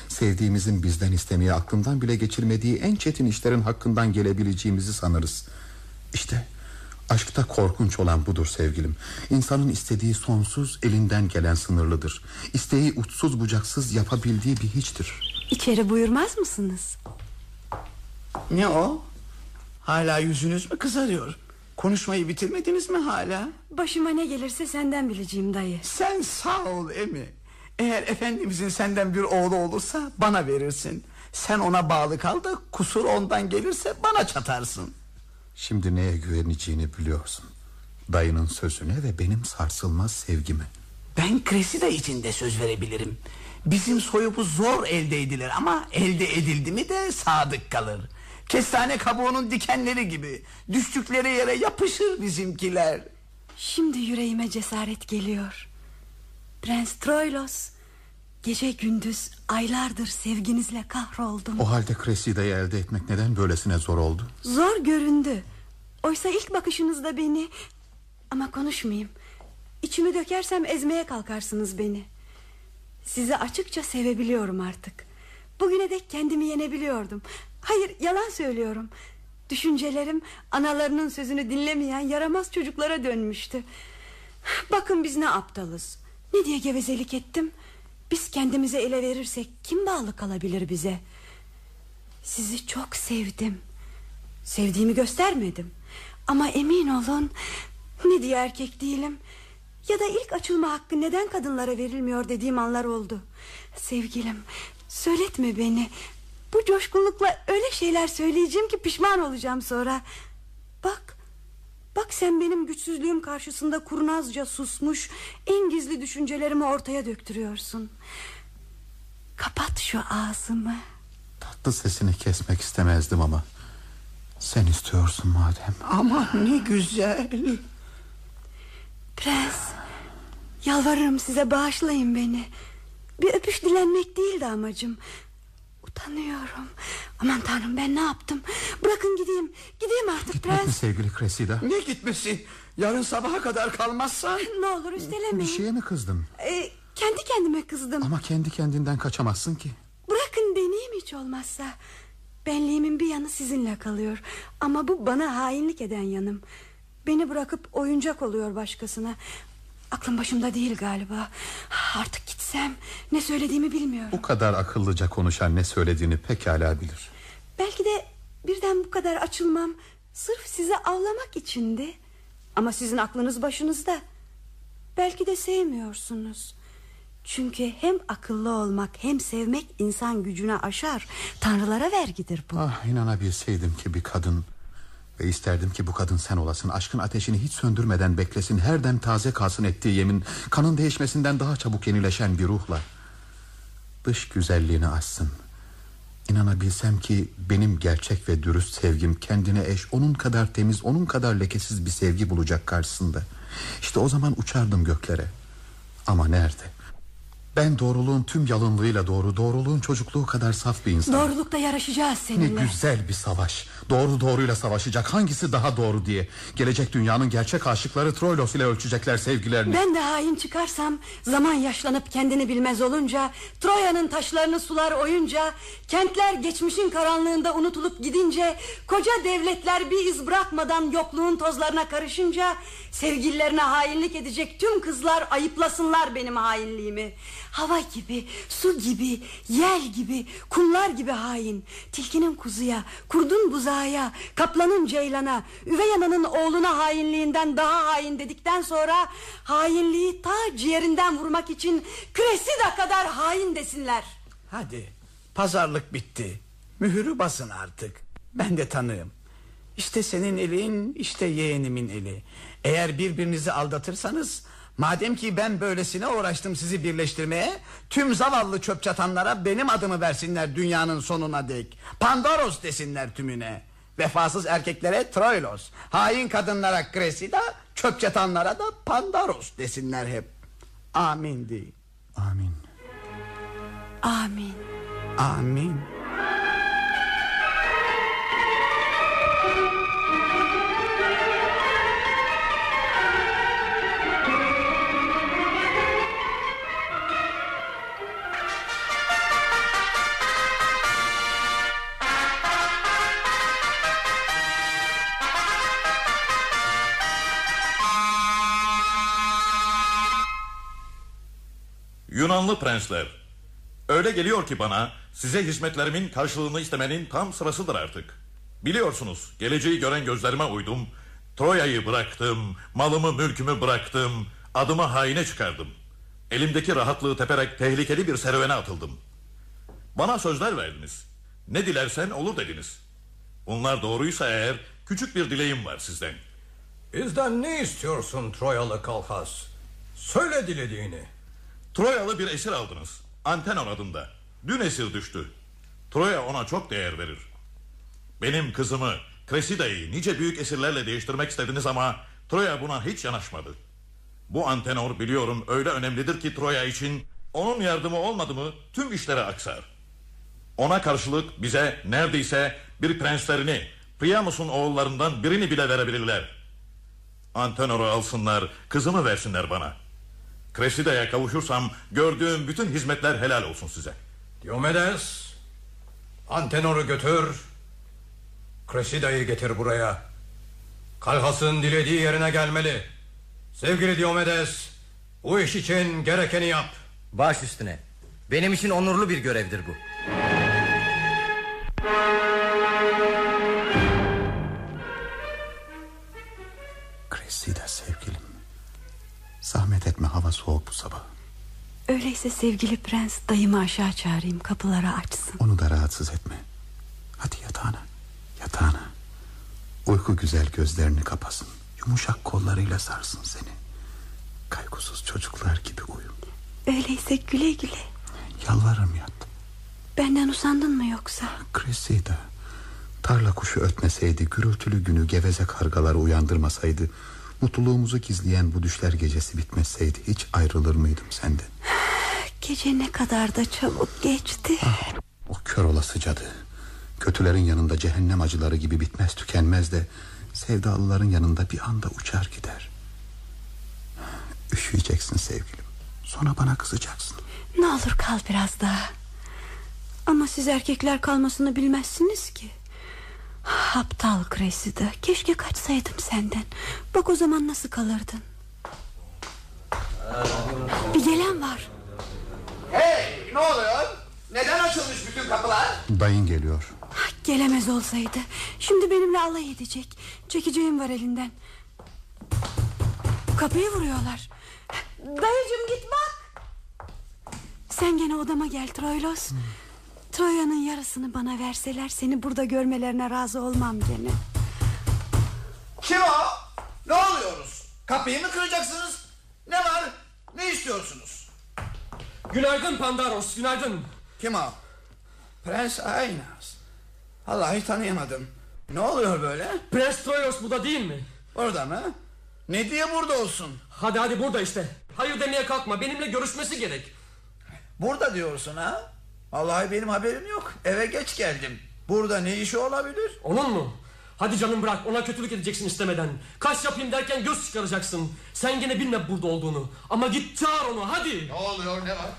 Sevdiğimizin bizden istemeye aklından bile geçirmediği en çetin işlerin hakkından gelebileceğimizi sanırız. İşte aşkta korkunç olan budur sevgilim. İnsanın istediği sonsuz, elinden gelen sınırlıdır. İsteği uçsuz bucaksız yapabildiği bir hiçtir. İçeri buyurmaz mısınız? Ne o? Hala yüzünüz mü kızarıyor? Konuşmayı bitirmediniz mi hala? Başıma ne gelirse senden bileceğim dayı. Sen sağ ol Emi. Eğer Efendimizin senden bir oğlu olursa bana verirsin. Sen ona bağlı kal da kusur ondan gelirse bana çatarsın. Şimdi neye güveneceğini biliyorsun. Dayının sözüne ve benim sarsılmaz sevgime. Ben Cressida için de söz verebilirim. Bizim soyumuz zor elde edilir ama elde edildi mi de sadık kalır. Kestane kabuğunun dikenleri gibi düştükleri yere yapışır bizimkiler. Şimdi yüreğime cesaret geliyor. Prens Troilos, gece gündüz aylardır sevginizle kahroldum. O halde Cresida'yı elde etmek neden böylesine zor oldu? Zor göründü. Oysa ilk bakışınızda beni... Ama konuşmayayım. İçimi dökersem ezmeye kalkarsınız beni. Sizi açıkça sevebiliyorum artık. Bugüne dek kendimi yenebiliyordum. Hayır yalan söylüyorum. Düşüncelerim analarının sözünü dinlemeyen yaramaz çocuklara dönmüştü. Bakın biz ne aptalız. Ne diye gevezelik ettim? Biz kendimize ele verirsek kim bağlı kalabilir bize? Sizi çok sevdim. Sevdiğimi göstermedim. Ama emin olun ne diye erkek değilim. Ya da ilk açılma hakkı neden kadınlara verilmiyor dediğim anlar oldu. Sevgilim söyletme beni. Bu coşkunlukla öyle şeyler söyleyeceğim ki pişman olacağım sonra. Bak, bak sen benim güçsüzlüğüm karşısında kurnazca susmuş... ...en gizli düşüncelerimi ortaya döktürüyorsun. Kapat şu ağzımı. Tatlı sesini kesmek istemezdim ama... ...sen istiyorsun madem. Ama ne güzel. Prens, yalvarırım size bağışlayın beni. Bir öpüş dilenmek değildi amacım. Utanıyorum. Aman tanrım ben ne yaptım? Bırakın gideyim. Gideyim artık Gitmek mi prens. sevgili Cressida? Ne gitmesi? Yarın sabaha kadar kalmazsan... Ne olur üstelemeyin. Bir şeye mi kızdın? Ee, kendi kendime kızdım. Ama kendi kendinden kaçamazsın ki. Bırakın deneyeyim hiç olmazsa. Benliğimin bir yanı sizinle kalıyor. Ama bu bana hainlik eden yanım. Beni bırakıp oyuncak oluyor başkasına. Aklım başımda değil galiba. Artık gitsem ne söylediğimi bilmiyorum. Bu kadar akıllıca konuşan ne söylediğini pekala bilir. Belki de birden bu kadar açılmam sırf sizi avlamak içindi. Ama sizin aklınız başınızda. Belki de sevmiyorsunuz. Çünkü hem akıllı olmak hem sevmek insan gücüne aşar. Tanrılara vergidir bu. Ah inanabilseydim ki bir kadın... ...ve isterdim ki bu kadın sen olasın. Aşkın ateşini hiç söndürmeden beklesin. Her dem taze kalsın ettiği yemin... ...kanın değişmesinden daha çabuk yenileşen bir ruhla. Dış güzelliğini açsın. İnanabilsem ki benim gerçek ve dürüst sevgim kendine eş, onun kadar temiz, onun kadar lekesiz bir sevgi bulacak karşısında. İşte o zaman uçardım göklere. Ama nerede? Ben doğruluğun tüm yalınlığıyla doğru, doğruluğun çocukluğu kadar saf bir insanım. Doğrulukta yarışacağız Ne seninle. güzel bir savaş. Doğru doğruyla savaşacak. Hangisi daha doğru diye. Gelecek dünyanın gerçek aşıkları Troilos ile ölçecekler sevgilerini. Ben de hain çıkarsam zaman yaşlanıp kendini bilmez olunca Troya'nın taşlarını sular oyunca kentler geçmişin karanlığında unutulup gidince koca devletler bir iz bırakmadan yokluğun tozlarına karışınca sevgililerine hainlik edecek tüm kızlar ayıplasınlar benim hainliğimi Hava gibi, su gibi, yel gibi, kumlar gibi hain. Tilkinin kuzuya, kurdun buzağa, kaplanın ceylana, üvey ananın oğluna hainliğinden daha hain dedikten sonra... ...hainliği ta ciğerinden vurmak için küresi de kadar hain desinler. Hadi pazarlık bitti. Mühürü basın artık. Ben de tanığım. İşte senin elin, işte yeğenimin eli. Eğer birbirinizi aldatırsanız... Madem ki ben böylesine uğraştım sizi birleştirmeye... ...tüm zavallı çöp çatanlara benim adımı versinler dünyanın sonuna dek. Pandoros desinler tümüne. Vefasız erkeklere Troilos. Hain kadınlara Cressida... ...çöp çatanlara da Pandaros desinler hep. Amin deyin. Amin. Amin. Amin. Yunanlı prensler. Öyle geliyor ki bana size hizmetlerimin karşılığını istemenin tam sırasıdır artık. Biliyorsunuz geleceği gören gözlerime uydum. Troya'yı bıraktım, malımı mülkümü bıraktım, adımı haine çıkardım. Elimdeki rahatlığı teperek tehlikeli bir serüvene atıldım. Bana sözler verdiniz. Ne dilersen olur dediniz. Bunlar doğruysa eğer küçük bir dileğim var sizden. Bizden ne istiyorsun Troyalı Kalkas? Söyle dilediğini. Troyalı bir esir aldınız. Antenor adında. Dün esir düştü. Troya ona çok değer verir. Benim kızımı, Kresida'yı nice büyük esirlerle değiştirmek istediniz ama Troya buna hiç yanaşmadı. Bu Antenor biliyorum öyle önemlidir ki Troya için onun yardımı olmadı mı tüm işlere aksar. Ona karşılık bize neredeyse bir prenslerini, Priamus'un oğullarından birini bile verebilirler. Antenor'u alsınlar, kızımı versinler bana. Kresida'ya kavuşursam gördüğüm bütün hizmetler helal olsun size. Diomedes, Antenor'u götür, Kresida'yı getir buraya. Kalkas'ın dilediği yerine gelmeli. Sevgili Diomedes, bu iş için gerekeni yap. Baş üstüne. Benim için onurlu bir görevdir bu. Cressida. Zahmet etme hava soğuk bu sabah. Öyleyse sevgili prens dayımı aşağı çağırayım kapıları açsın. Onu da rahatsız etme. Hadi yatağına. Yatağına. Uyku güzel gözlerini kapasın. Yumuşak kollarıyla sarsın seni. Kaygısız çocuklar gibi uyu. Öyleyse güle güle. Yalvarırım yat. Benden usandın mı yoksa? Cressida. Tarla kuşu ötmeseydi, gürültülü günü geveze kargaları uyandırmasaydı... ...mutluluğumuzu gizleyen bu düşler gecesi bitmeseydi... ...hiç ayrılır mıydım senden? Gece ne kadar da çabuk geçti. Ah, o kör olası cadı. Kötülerin yanında cehennem acıları gibi bitmez tükenmez de... ...sevdalıların yanında bir anda uçar gider. Üşüyeceksin sevgilim. Sonra bana kızacaksın. Ne olur kal biraz daha. Ama siz erkekler kalmasını bilmezsiniz ki. Aptal Cressida Keşke kaçsaydım senden. Bak o zaman nasıl kalırdın. Bir gelen var. Hey ne oluyor? Neden açılmış bütün kapılar? Dayın geliyor. Gelemez olsaydı. Şimdi benimle alay edecek. Çekeceğim var elinden. Kapıyı vuruyorlar. Dayıcım git bak. Sen gene odama gel Troilos hmm. Troya'nın yarısını bana verseler Seni burada görmelerine razı olmam gene Kim o? Ne oluyoruz? Kapıyı mı kıracaksınız? Ne var? Ne istiyorsunuz? Günaydın Pandaros günaydın Kim o? Prens Aynas Vallahi tanıyamadım Ne oluyor böyle? Prens Troyos bu da değil mi? Orada mı? Ne diye burada olsun? Hadi hadi burada işte Hayır demeye kalkma benimle görüşmesi gerek Burada diyorsun ha? Vallahi benim haberim yok. Eve geç geldim. Burada ne işi olabilir? Onun mu? Hadi canım bırak ona kötülük edeceksin istemeden. Kaç yapayım derken göz çıkaracaksın. Sen gene bilme burada olduğunu. Ama git çağır onu hadi. Ne oluyor ne var?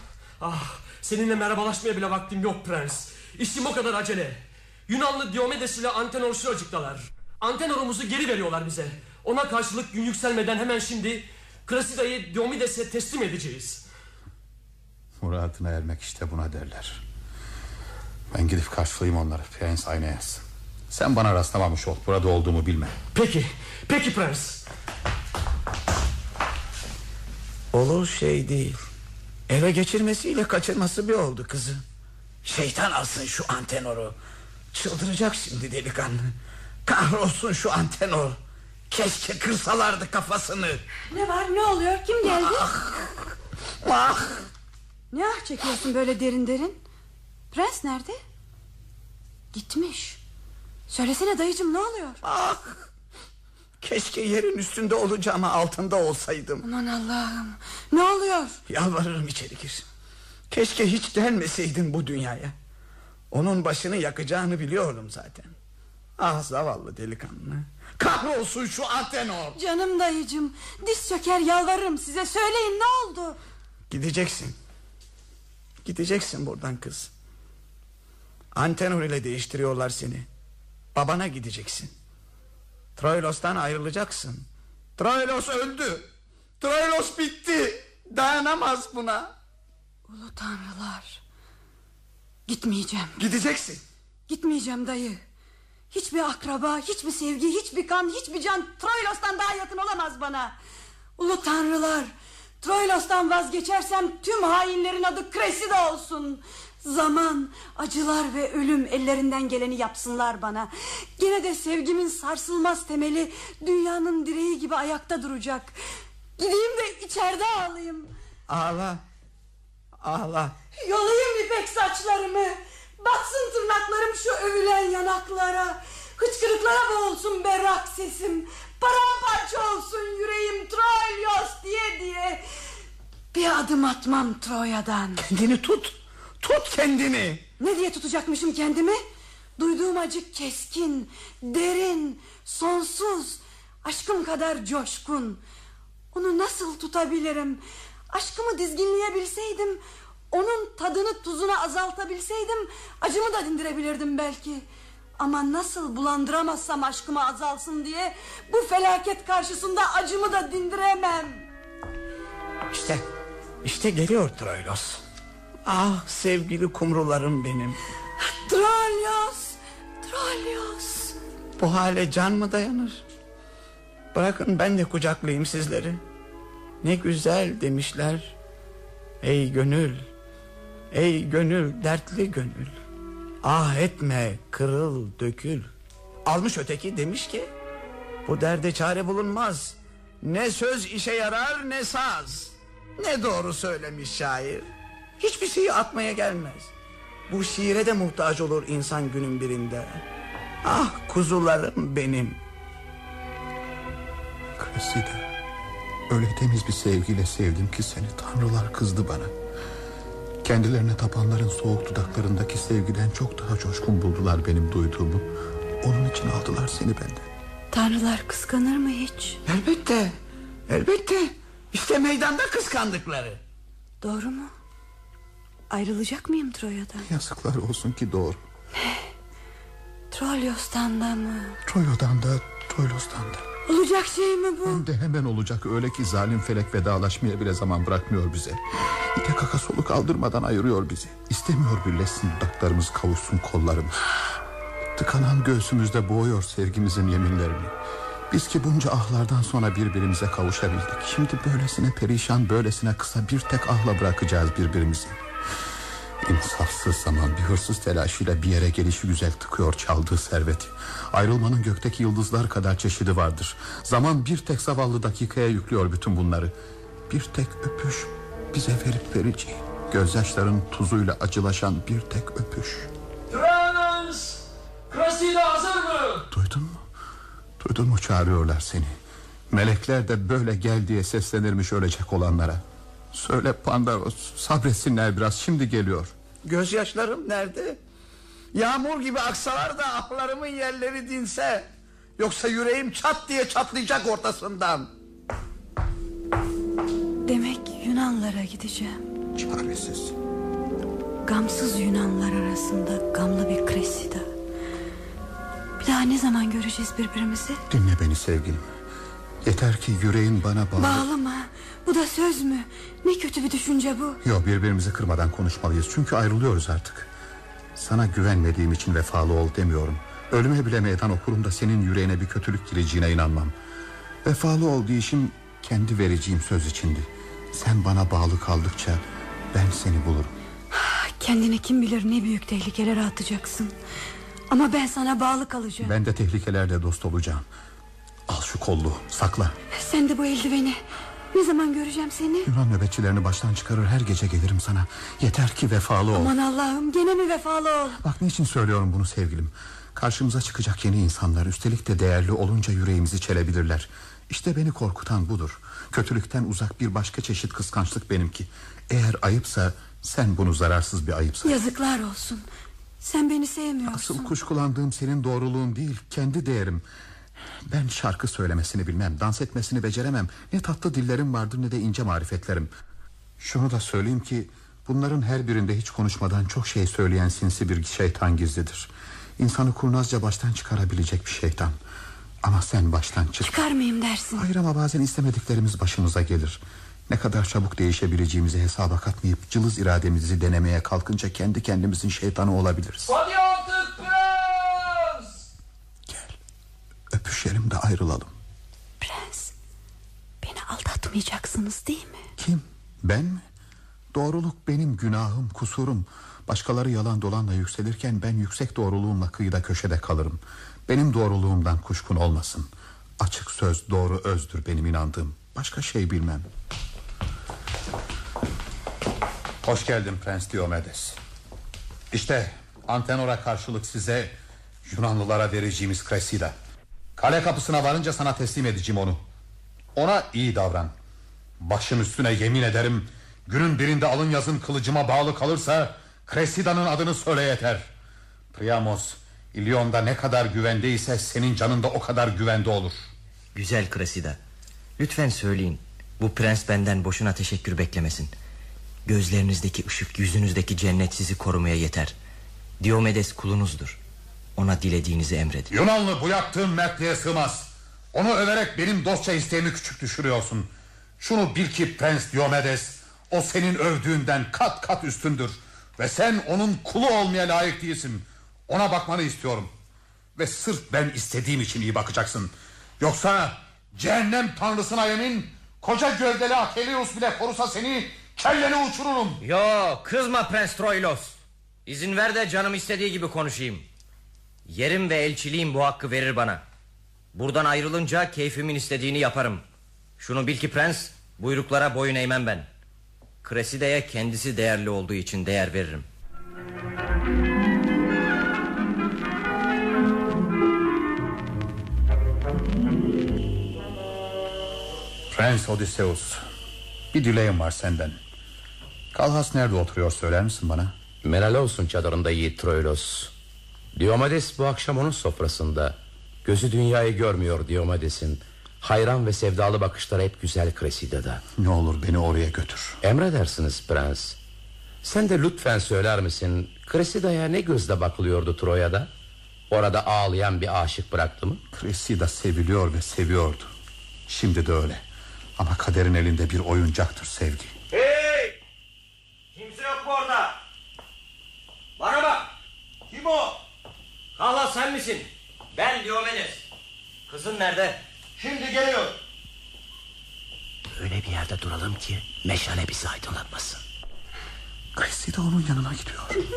Ah seninle merhabalaşmaya bile vaktim yok prens. İşim o kadar acele. Yunanlı Diomedes ile Antenor şuracıktalar. Antenor'umuzu geri veriyorlar bize. Ona karşılık gün yükselmeden hemen şimdi Krasida'yı Diomedes'e teslim edeceğiz. Muradına ermek işte buna derler. Ben gidip karşılayayım onları. Prens Aeneas Sen bana rastlamamış ol. Burada olduğumu bilme. Peki. Peki prens. Olur şey değil. Eve geçirmesiyle kaçırması bir oldu kızı. Şeytan alsın şu antenoru. Çıldıracak şimdi delikanlı. Kahrolsun şu antenor. Keşke kırsalardı kafasını. Ne var ne oluyor? Kim geldi? Ah Ne ah çekiyorsun böyle derin derin? Prens nerede? Gitmiş. Söylesene dayıcım ne oluyor? Ah! Keşke yerin üstünde olacağıma altında olsaydım. Aman Allah'ım ne oluyor? Yalvarırım içeri gir. Keşke hiç gelmeseydin bu dünyaya. Onun başını yakacağını biliyordum zaten. Ah zavallı delikanlı. Kahrolsun şu Atenor. Canım dayıcım Diz çöker yalvarırım size. Söyleyin ne oldu? Gideceksin Gideceksin buradan kız. Antenor ile değiştiriyorlar seni. Babana gideceksin. Troilos'tan ayrılacaksın. Troilos öldü. Troilos bitti. Dayanamaz buna. Ulu tanrılar. Gitmeyeceğim. Gideceksin. Gitmeyeceğim dayı. Hiçbir akraba, hiçbir sevgi, hiçbir kan, hiçbir can Troilos'tan daha yakın olamaz bana. Ulu tanrılar, Troilos'tan vazgeçersem tüm hainlerin adı Cressida olsun. Zaman, acılar ve ölüm ellerinden geleni yapsınlar bana. Gene de sevgimin sarsılmaz temeli dünyanın direği gibi ayakta duracak. Gideyim de içeride ağlayayım. Ağla Ağla Yolayım ipek saçlarımı. Batsın tırnaklarım şu övülen yanaklara. Hıçkırıklara boğulsun berrak sesim. Paramparça olsun yüreğim Troylos diye diye. Bir adım atmam Troya'dan. Kendini tut. Tut kendini. Ne diye tutacakmışım kendimi? Duyduğum acı keskin, derin, sonsuz. Aşkım kadar coşkun. Onu nasıl tutabilirim? Aşkımı dizginleyebilseydim... Onun tadını tuzunu azaltabilseydim acımı da dindirebilirdim belki. Ama nasıl bulandıramazsam aşkımı azalsın diye bu felaket karşısında acımı da dindiremem. İşte, işte geliyor Troilos. Ah sevgili kumrularım benim. Trolyos, Trolyos. Bu hale can mı dayanır? Bırakın ben de kucaklayayım sizleri. Ne güzel demişler. Ey gönül, ey gönül, dertli gönül. Ah etme, kırıl, dökül. Almış öteki demiş ki, bu derde çare bulunmaz. Ne söz işe yarar ne saz. Ne doğru söylemiş şair. Hiçbir şeyi atmaya gelmez. Bu şiire de muhtaç olur insan günün birinde. Ah kuzularım benim. Cressida Öyle temiz bir sevgiyle sevdim ki seni Tanrılar kızdı bana Kendilerine tapanların soğuk dudaklarındaki sevgiden çok daha coşkun buldular benim duyduğumu Onun için aldılar seni benden Tanrılar kıskanır mı hiç? Elbette. Elbette. İşte meydanda kıskandıkları. Doğru mu? Ayrılacak mıyım Troya'dan? Yazıklar olsun ki doğru Trolyos'tan da mı? Troya'dan da Troilos'tan da Olacak şey mi bu? Hem de hemen olacak öyle ki zalim felek vedalaşmaya bile zaman bırakmıyor bize. İte kaka soluk aldırmadan ayırıyor bizi. İstemiyor birleşsin dudaklarımız kavuşsun kollarımız. Tıkanan göğsümüzde boğuyor sevgimizin yeminlerini. Biz ki bunca ahlardan sonra birbirimize kavuşabildik. Şimdi böylesine perişan böylesine kısa bir tek ahla bırakacağız birbirimizi. İnsafsız zaman bir hırsız telaşıyla bir yere gelişi güzel tıkıyor çaldığı serveti. Ayrılmanın gökteki yıldızlar kadar çeşidi vardır. Zaman bir tek zavallı dakikaya yüklüyor bütün bunları. Bir tek öpüş bize verip vereceği. Gözyaşların tuzuyla acılaşan bir tek öpüş. Trans! Cressida hazır mı? Duydun mu? Duydun mu çağırıyorlar seni. Melekler de böyle gel diye seslenirmiş ölecek olanlara. Söyle Pandaros sabretsinler biraz şimdi geliyor. Gözyaşlarım nerede? Yağmur gibi aksalar da ahlarımın yerleri dinse. Yoksa yüreğim çat diye çatlayacak ortasından. Demek Yunanlara gideceğim. Çaresiz. Gamsız Yunanlar arasında gamlı bir Cressida. Bir daha ne zaman göreceğiz birbirimizi? Dinle beni sevgilim. Yeter ki yüreğin bana bağlı. Bağlı mı? Bu da söz mü? Ne kötü bir düşünce bu. Yok birbirimizi kırmadan konuşmalıyız çünkü ayrılıyoruz artık. Sana güvenmediğim için vefalı ol demiyorum. Ölüme bile meydan okurum da senin yüreğine bir kötülük gireceğine inanmam. Vefalı ol diyişim kendi vereceğim söz içindi. Sen bana bağlı kaldıkça ben seni bulurum. Kendine kim bilir ne büyük tehlikelere atacaksın. Ama ben sana bağlı kalacağım. Ben de tehlikelerle dost olacağım. Al şu kolluğu sakla. Sen de bu eldiveni. Ne zaman göreceğim seni? Yunan nöbetçilerini baştan çıkarır her gece gelirim sana. Yeter ki vefalı ol. Aman Allah'ım gene mi vefalı ol? Bak niçin söylüyorum bunu sevgilim. Karşımıza çıkacak yeni insanlar üstelik de değerli olunca yüreğimizi çelebilirler. İşte beni korkutan budur. Kötülükten uzak bir başka çeşit kıskançlık benimki. Eğer ayıpsa sen bunu zararsız bir ayıpsa. Yazıklar olsun. Sen beni sevmiyorsun. Asıl kuşkulandığım senin doğruluğun değil kendi değerim. Ben şarkı söylemesini bilmem, dans etmesini beceremem. Ne tatlı dillerim vardır ne de ince marifetlerim. Şunu da söyleyeyim ki bunların her birinde hiç konuşmadan çok şey söyleyen sinsi bir şeytan gizlidir. İnsanı kurnazca baştan çıkarabilecek bir şeytan. Ama sen baştan çık. Çıkar mıyım dersin? Hayır ama bazen istemediklerimiz başımıza gelir. Ne kadar çabuk değişebileceğimizi hesaba katmayıp cılız irademizi denemeye kalkınca kendi kendimizin şeytanı olabiliriz. Hadi artık prens. Öpüşelim de ayrılalım. Prens. Beni aldatmayacaksınız değil mi? Kim? Ben mi? Doğruluk benim günahım, kusurum. Başkaları yalan dolanla yükselirken ben yüksek doğruluğumla kıyıda köşede kalırım. Benim doğruluğumdan kuşkun olmasın. Açık söz doğru özdür benim inandığım. Başka şey bilmem. Hoş geldin Prens Diomedes. İşte Antenor'a karşılık size Yunanlılara vereceğimiz Kresida. Kale kapısına varınca sana teslim edeceğim onu. Ona iyi davran. Başım üstüne yemin ederim günün birinde alın yazın kılıcıma bağlı kalırsa Kresida'nın adını söyle yeter. Priamos İlyon'da ne kadar güvendeyse senin canında o kadar güvende olur. Güzel Kresida. Lütfen söyleyin. Bu prens benden boşuna teşekkür beklemesin. Gözlerinizdeki ışık, yüzünüzdeki cennet sizi korumaya yeter. Diomedes kulunuzdur. Ona dilediğinizi emredin. Yunanlı bu yaptığın mertliğe sığmaz. Onu överek benim dostça isteğimi küçük düşürüyorsun. Şunu bil ki Prens Diomedes o senin övdüğünden kat kat üstündür. Ve sen onun kulu olmaya layık değilsin. Ona bakmanı istiyorum. Ve sırf ben istediğim için iyi bakacaksın. Yoksa cehennem tanrısına yemin koca gövdeli Akelius bile korusa seni kelleni uçururum. Yo kızma Prens Troilos. İzin ver de canım istediği gibi konuşayım. Yerim ve elçiliğim bu hakkı verir bana. Buradan ayrılınca keyfimin istediğini yaparım. Şunu bil ki prens buyruklara boyun eğmem ben. Kreside'ye kendisi değerli olduğu için değer veririm. Prens Odysseus Bir dileğim var senden Kalhas nerede oturuyor söyler misin bana Menelaos'un çadırında yiğit Troilos Diomedes bu akşam onun sofrasında. Gözü dünyayı görmüyor Diomedes'in. Hayran ve sevdalı bakışları hep güzel Kresida'da. Ne olur beni oraya götür. Emredersiniz prens. Sen de lütfen söyler misin Kresida'ya ne gözle bakılıyordu Troya'da? Orada ağlayan bir aşık bıraktı mı? Cressida seviliyor ve seviyordu. Şimdi de öyle. Ama kaderin elinde bir oyuncaktır sevgi. Hey! Kimse yok mu orada? Bana bak. Kim o? Hala sen misin? Ben Diomedes. Kızın nerede? Şimdi geliyor. Öyle bir yerde duralım ki Meşale bizi aydınlatmasın Cressida onun yanına gidiyor [LAUGHS]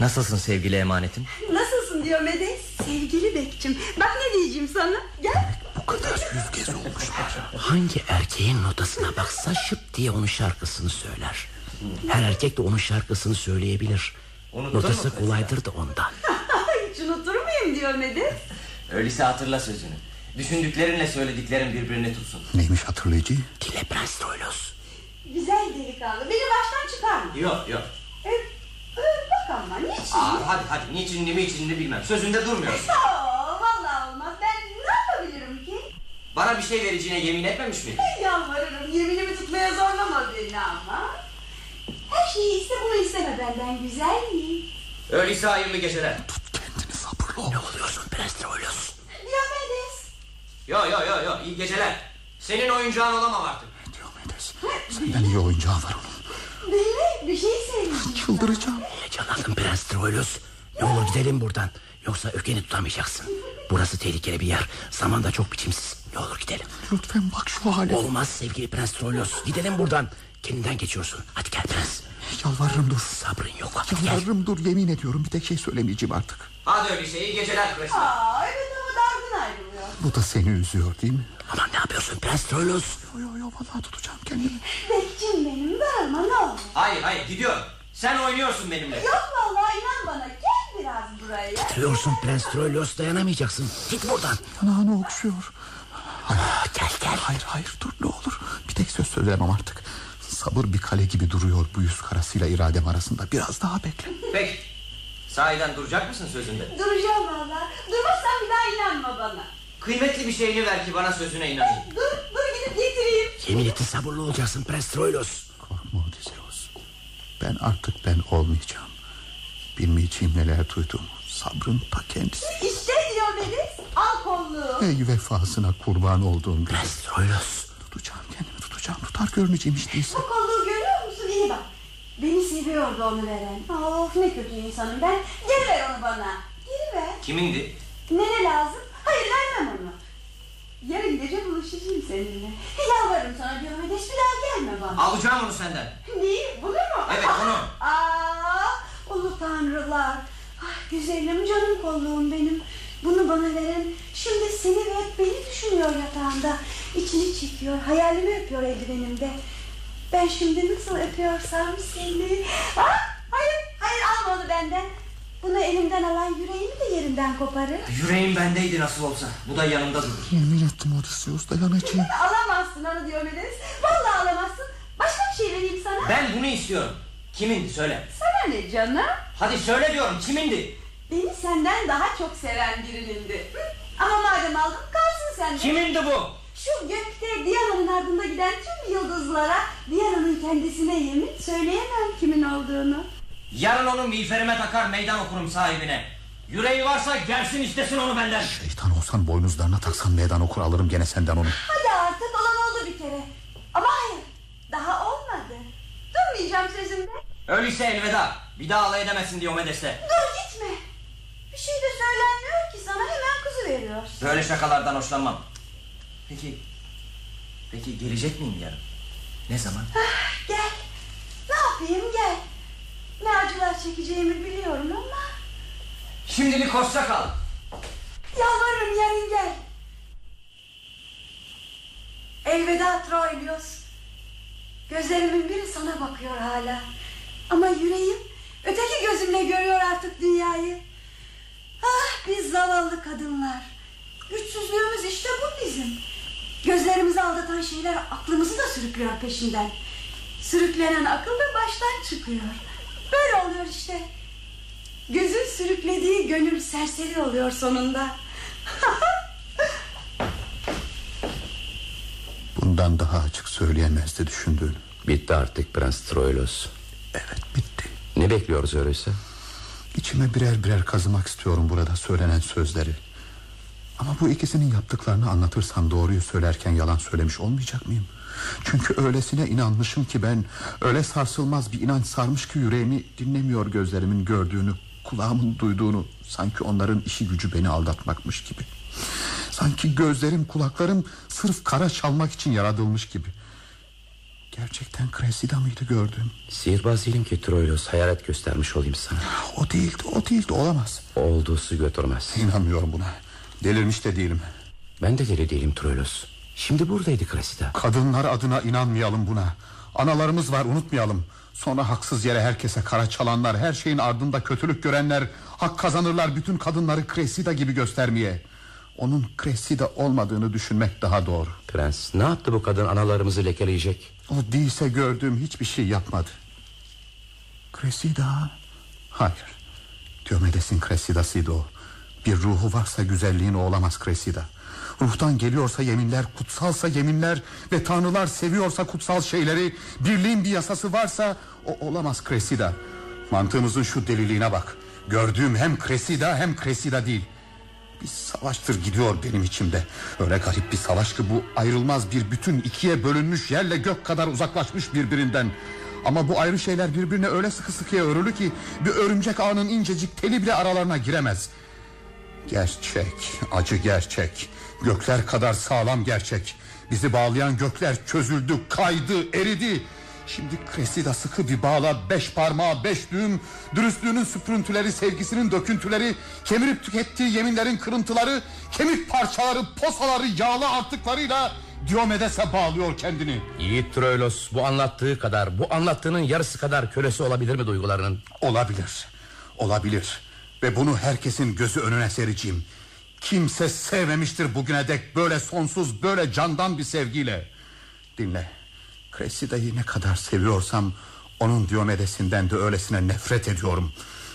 Nasılsın sevgili emanetim? Nasılsın Diomedes? Sevgili bekçim. Bak ne diyeceğim sana. Gel. Bu kadar yüz kez olmuşlar Hangi erkeğin notasına baksa şıp diye onun şarkısını söyler Her erkek de onun şarkısını söyleyebilir Unuttun Notası mu? kolaydır da ondan [LAUGHS] Hiç unutur muyum Diomedes? Öyleyse hatırla sözünü. Düşündüklerinle söylediklerin birbirini tutsun. Neymiş hatırlayıcı Dile Prens Troilos Güzel delikanlı. Beni baştan çıkarma. Yok yok. E, e, bak ama niçin? Aa, hadi hadi niçin ne niçin ne bilmem. Sözünde durmuyorsun. Aa, vallahi olmaz. Ben ne yapabilirim ki? Bana bir şey vereceğine yemin etmemiş miydin? Yalvarırım. Yeminimi tutmaya zorlama beni ama. Şeyi iste bunu isteme benden güzel mi? Öyleyse hayırlı geceler. Ne oluyorsun Prens Troilos Diomedes. Yo yo yo yo iyi geceler. Senin oyuncağın olamam artık. Diomedes senden iyi oyuncağı var onun. Belli bir şey söyle. Çıldıracağım. Heyecanlandın Prens Troilus. Ne olur gidelim buradan. Yoksa öfkeni tutamayacaksın. Burası tehlikeli bir yer. Zaman da çok biçimsiz. Ne olur gidelim. Lütfen bak şu hale. Olmaz sevgili Prens Troilus. Gidelim buradan. Kendinden geçiyorsun. Hadi gel Prens. Yalvarırım dur. Sabrın yok. Hadi gel. Yalvarırım dur yemin ediyorum bir tek şey söylemeyeceğim artık. Hadi öyleyse iyi geceler Cressida. Aa, evet ama dargın ayrılıyor. Bu da seni üzüyor değil mi? Aman ne yapıyorsun Prens Troilus? Yo yo yo vallahi tutacağım kendimi. Bekçim benim darma ne olur. Hayır hayır gidiyorum. Sen oynuyorsun benimle. Yok vallahi inan bana gel biraz buraya. Titriyorsun Prens Troilus dayanamayacaksın. Git buradan. Yanağını okşuyor. Gel gel. Hayır hayır dur ne olur. Bir tek söz söylemem artık. Sabır bir kale gibi duruyor bu yüz karasıyla iradem arasında. Biraz daha bekle. Peki. Sahiden duracak mısın sözünde? Duracağım vallahi. Durmazsan bir daha inanma bana. Kıymetli bir şeyini ver ki bana sözüne inanayım. Dur dur gidip getireyim. Yemin etti sabırlı olacaksın Prens Troilus. Korkma Odysseus. Ben artık ben olmayacağım. Bilmeyeceğim neler duydum. Sabrın ta kendisi. İşte diyor Melis. Al kolluğu. Ey vefasına kurban olduğum Prens Troilus. Tutacağım tutacağım. Tutar görmeyeceğim hiç değilse. Bu kolluğu görüyor musun? İyi bak. Beni seviyordu onu veren. Of ne kötü insanım ben. Geri ver onu bana. Geri ver. Kimindi? Ne ne lazım? Hayır vermem onu. Yarın gece buluşacağım seninle. Yalvarırım sana Diomedes bir daha gelme bana. Alacağım onu senden. Neyi? Bunu mu? Evet onu. Aa, ulu tanrılar. Ah, güzelim canım kolluğum benim. Bunu bana veren şimdi seni ve beni düşünüyor yatağında. İçini çekiyor, hayalimi öpüyor eldivenimde. Ben şimdi nasıl öpüyorsam seni. Ah, hayır, hayır alma onu benden. Bunu elimden alan yüreğimi de yerinden koparır. Yüreğim bendeydi nasıl olsa. Bu da yanımda durur. Yemin ettim Odysseus dayanacağım. Alamazsın onu Diomedes. Vallahi alamazsın. Başka bir şey vereyim sana. Ben bunu istiyorum. Kimindi söyle. Sana ne canım? Hadi söyle diyorum kimindi? Beni senden daha çok seven birinindi. Ama madem aldın kalsın sende. Kimindi bu? Şu gökte Diana'nın ardında giden tüm yıldızlara Diana'nın kendisine yemin söyleyemem kimin olduğunu. Yarın onu miğferime takar meydan okurum sahibine. Yüreği varsa gelsin istesin onu benden. Şeytan olsan boynuzlarına taksan meydan okur alırım gene senden onu. Hadi artık olan oldu bir kere. Ama hayır daha olmadı. Durmayacağım sözümde. Öyleyse elveda. Bir daha alay edemezsin Diomedes'le. Dur gitme. Bir şey de söylenmiyor ki sana hemen kızı veriyorsun. Böyle şakalardan hoşlanmam. Peki... Peki gelecek miyim yarın? Ne zaman? Ah, gel. Ne yapayım gel. Ne acılar çekeceğimi biliyorum ama... Şimdilik hoşça kal. Yalvarırım yarın gel. Elveda Troilios. Gözlerimin biri sana bakıyor hala. Ama yüreğim öteki gözümle görüyor artık dünyayı. Ah biz zavallı kadınlar. Güçsüzlüğümüz işte bu bizim. Gözlerimizi aldatan şeyler aklımızı da sürüklüyor peşinden. Sürüklenen akıl da baştan çıkıyor. Böyle oluyor işte. Gözün sürüklediği gönül serseri oluyor sonunda. [LAUGHS] Bundan daha açık söyleyemezdi düşündüğünü. Bitti artık Prens Troilus. Evet bitti. Ne bekliyoruz öyleyse? İçime birer birer kazımak istiyorum burada söylenen sözleri. Ama bu ikisinin yaptıklarını anlatırsam doğruyu söylerken yalan söylemiş olmayacak mıyım? Çünkü öylesine inanmışım ki ben Öyle sarsılmaz bir inanç sarmış ki yüreğimi Dinlemiyor gözlerimin gördüğünü Kulağımın duyduğunu Sanki onların işi gücü beni aldatmakmış gibi Sanki gözlerim kulaklarım Sırf kara çalmak için yaratılmış gibi Gerçekten Cressida mıydı gördüğüm Sihirbaz değilim ki Troilus hayalet göstermiş olayım sana. O değildi o değildi olamaz. Olduğu su götürmez. İnanmıyorum buna. Delirmiş de değilim. Ben de deli değilim Troilus Şimdi buradaydı Cressida. Kadınlar adına inanmayalım buna. Analarımız var unutmayalım. Sonra haksız yere herkese kara çalanlar Her şeyin ardında kötülük görenler Hak kazanırlar bütün kadınları Cressida gibi göstermeye Onun Cressida olmadığını düşünmek daha doğru. Prens ne yaptı bu kadın analarımızı lekeleyecek? O değilse gördüğüm hiçbir şey yapmadı. Cressida Hayır. Diomedes'in Cressida'sıydı o. Bir ruhu varsa güzelliğin o olamaz Cressida Ruhtan geliyorsa yeminler Kutsalsa yeminler Ve tanrılar seviyorsa kutsal şeyleri Birliğin bir yasası varsa O olamaz Cressida Mantığımızın şu deliliğine bak. Gördüğüm hem Cressida hem Cressida değil Bir savaştır gidiyor benim içimde. Öyle garip bir savaş ki bu ayrılmaz bir bütün ikiye bölünmüş yerle gök kadar uzaklaşmış birbirinden. Ama bu ayrı şeyler birbirine öyle sıkı sıkıya örülü ki bir örümcek ağının incecik teli bile aralarına giremez. Gerçek, acı gerçek. Gökler kadar sağlam gerçek. Bizi bağlayan gökler çözüldü, kaydı, eridi. Şimdi Cressida sıkı bir bağla beş parmağı beş düğüm Dürüstlüğünün süprüntüleri sevgisinin döküntüleri Kemirip tükettiği yeminlerin kırıntıları Kemik parçaları posaları yağlı artıklarıyla Diomedes'e bağlıyor kendini. Yiğit Troilos bu anlattığı kadar Bu anlattığının yarısı kadar kölesi olabilir mi duygularının? Olabilir Olabilir. Ve bunu herkesin gözü önüne sereceğim. Kimse sevmemiştir bugüne dek Böyle sonsuz böyle candan bir sevgiyle. Dinle Cressida'yı ne kadar seviyorsam Onun Diomedes'inden de öylesine nefret ediyorum.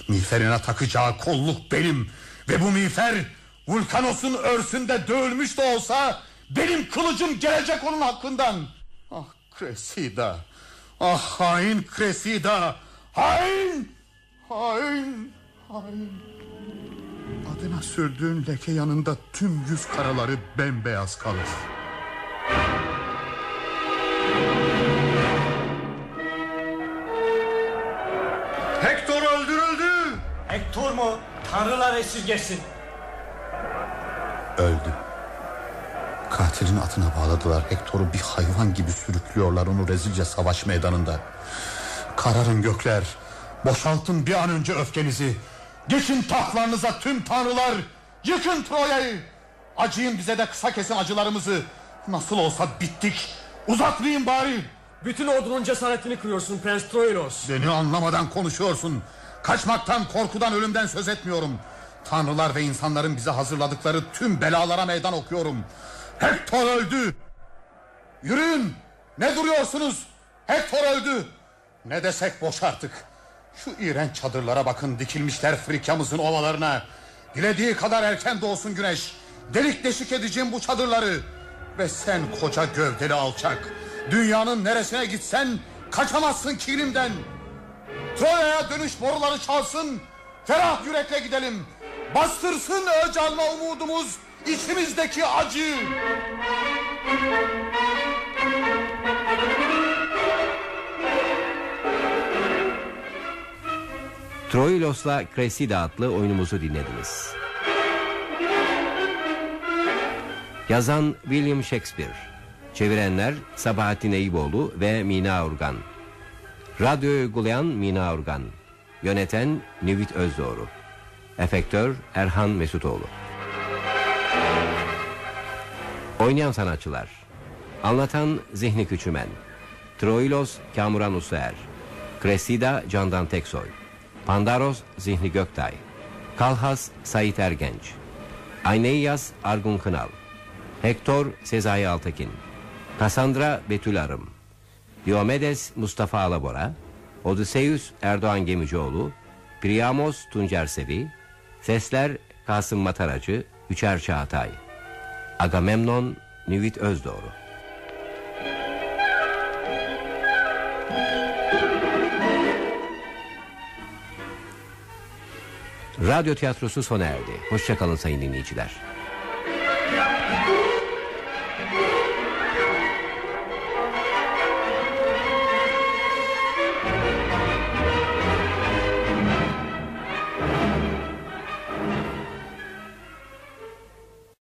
Miğferine takacağı kolluk benim Ve bu miğfer Vulkanos'un örsünde dövülmüş de olsa Benim kılıcım gelecek onun hakkından. Ah Cressida Ah hain Cressida Hain Hain Hain. Adına sürdüğün leke yanında tüm yüz karaları bembeyaz kalır mu? Tanrılar esirgesin. Öldü. Katilin atına bağladılar. Hektor'u bir hayvan gibi sürüklüyorlar onu rezilce savaş meydanında. Kararın gökler. Boşaltın bir an önce öfkenizi. Geçin tahtlarınıza tüm tanrılar. Yıkın Troya'yı. Acıyın bize de kısa kesin acılarımızı. Nasıl olsa bittik. Uzatmayın bari. Bütün ordunun cesaretini kırıyorsun Prens Troilos. Beni anlamadan konuşuyorsun Kaçmaktan korkudan ölümden söz etmiyorum. Tanrılar ve insanların bize hazırladıkları tüm belalara meydan okuyorum. Hector öldü. Yürüyün. Ne duruyorsunuz? Hector öldü. Ne desek boş artık. Şu iğrenç çadırlara bakın dikilmişler Frikyamızın ovalarına. Dilediği kadar erken doğsun güneş. Delik deşik edeceğim bu çadırları. Ve sen koca gövdeli alçak Dünyanın neresine gitsen Kaçamazsın kilimden Troya'ya dönüş boruları çalsın Ferah yürekle gidelim Bastırsın öc alma umudumuz içimizdeki acı. Troilos'la Cressida adlı oyunumuzu dinlediniz. Yazan William Shakespeare Çevirenler Sabahattin Eyüboğlu ve Mina Urgan Radyo uygulayan Mina Urgan. Yöneten Nüvit Özdoğru. Efektör Erhan Mesutoğlu. Oynayan sanatçılar. Anlatan Zihni Küçümen. Troilos Kamuran Usuer. Cressida Candan Teksoy. Pandaros Zihni Göktay. Kalhas Sait Ergenç. Ayneyas Argun Kınal. Hector Sezai Altekin. Cassandra Betül Arım Diomedes Mustafa Alabora Odysseus Erdoğan Gemicioğlu Priamos Tuncer Sevi Sesler Kasım Mataracı Üçer Çağatay Agamemnon Nüvit Özdoğru Radyo tiyatrosu sona erdi. Hoşçakalın sayın dinleyiciler.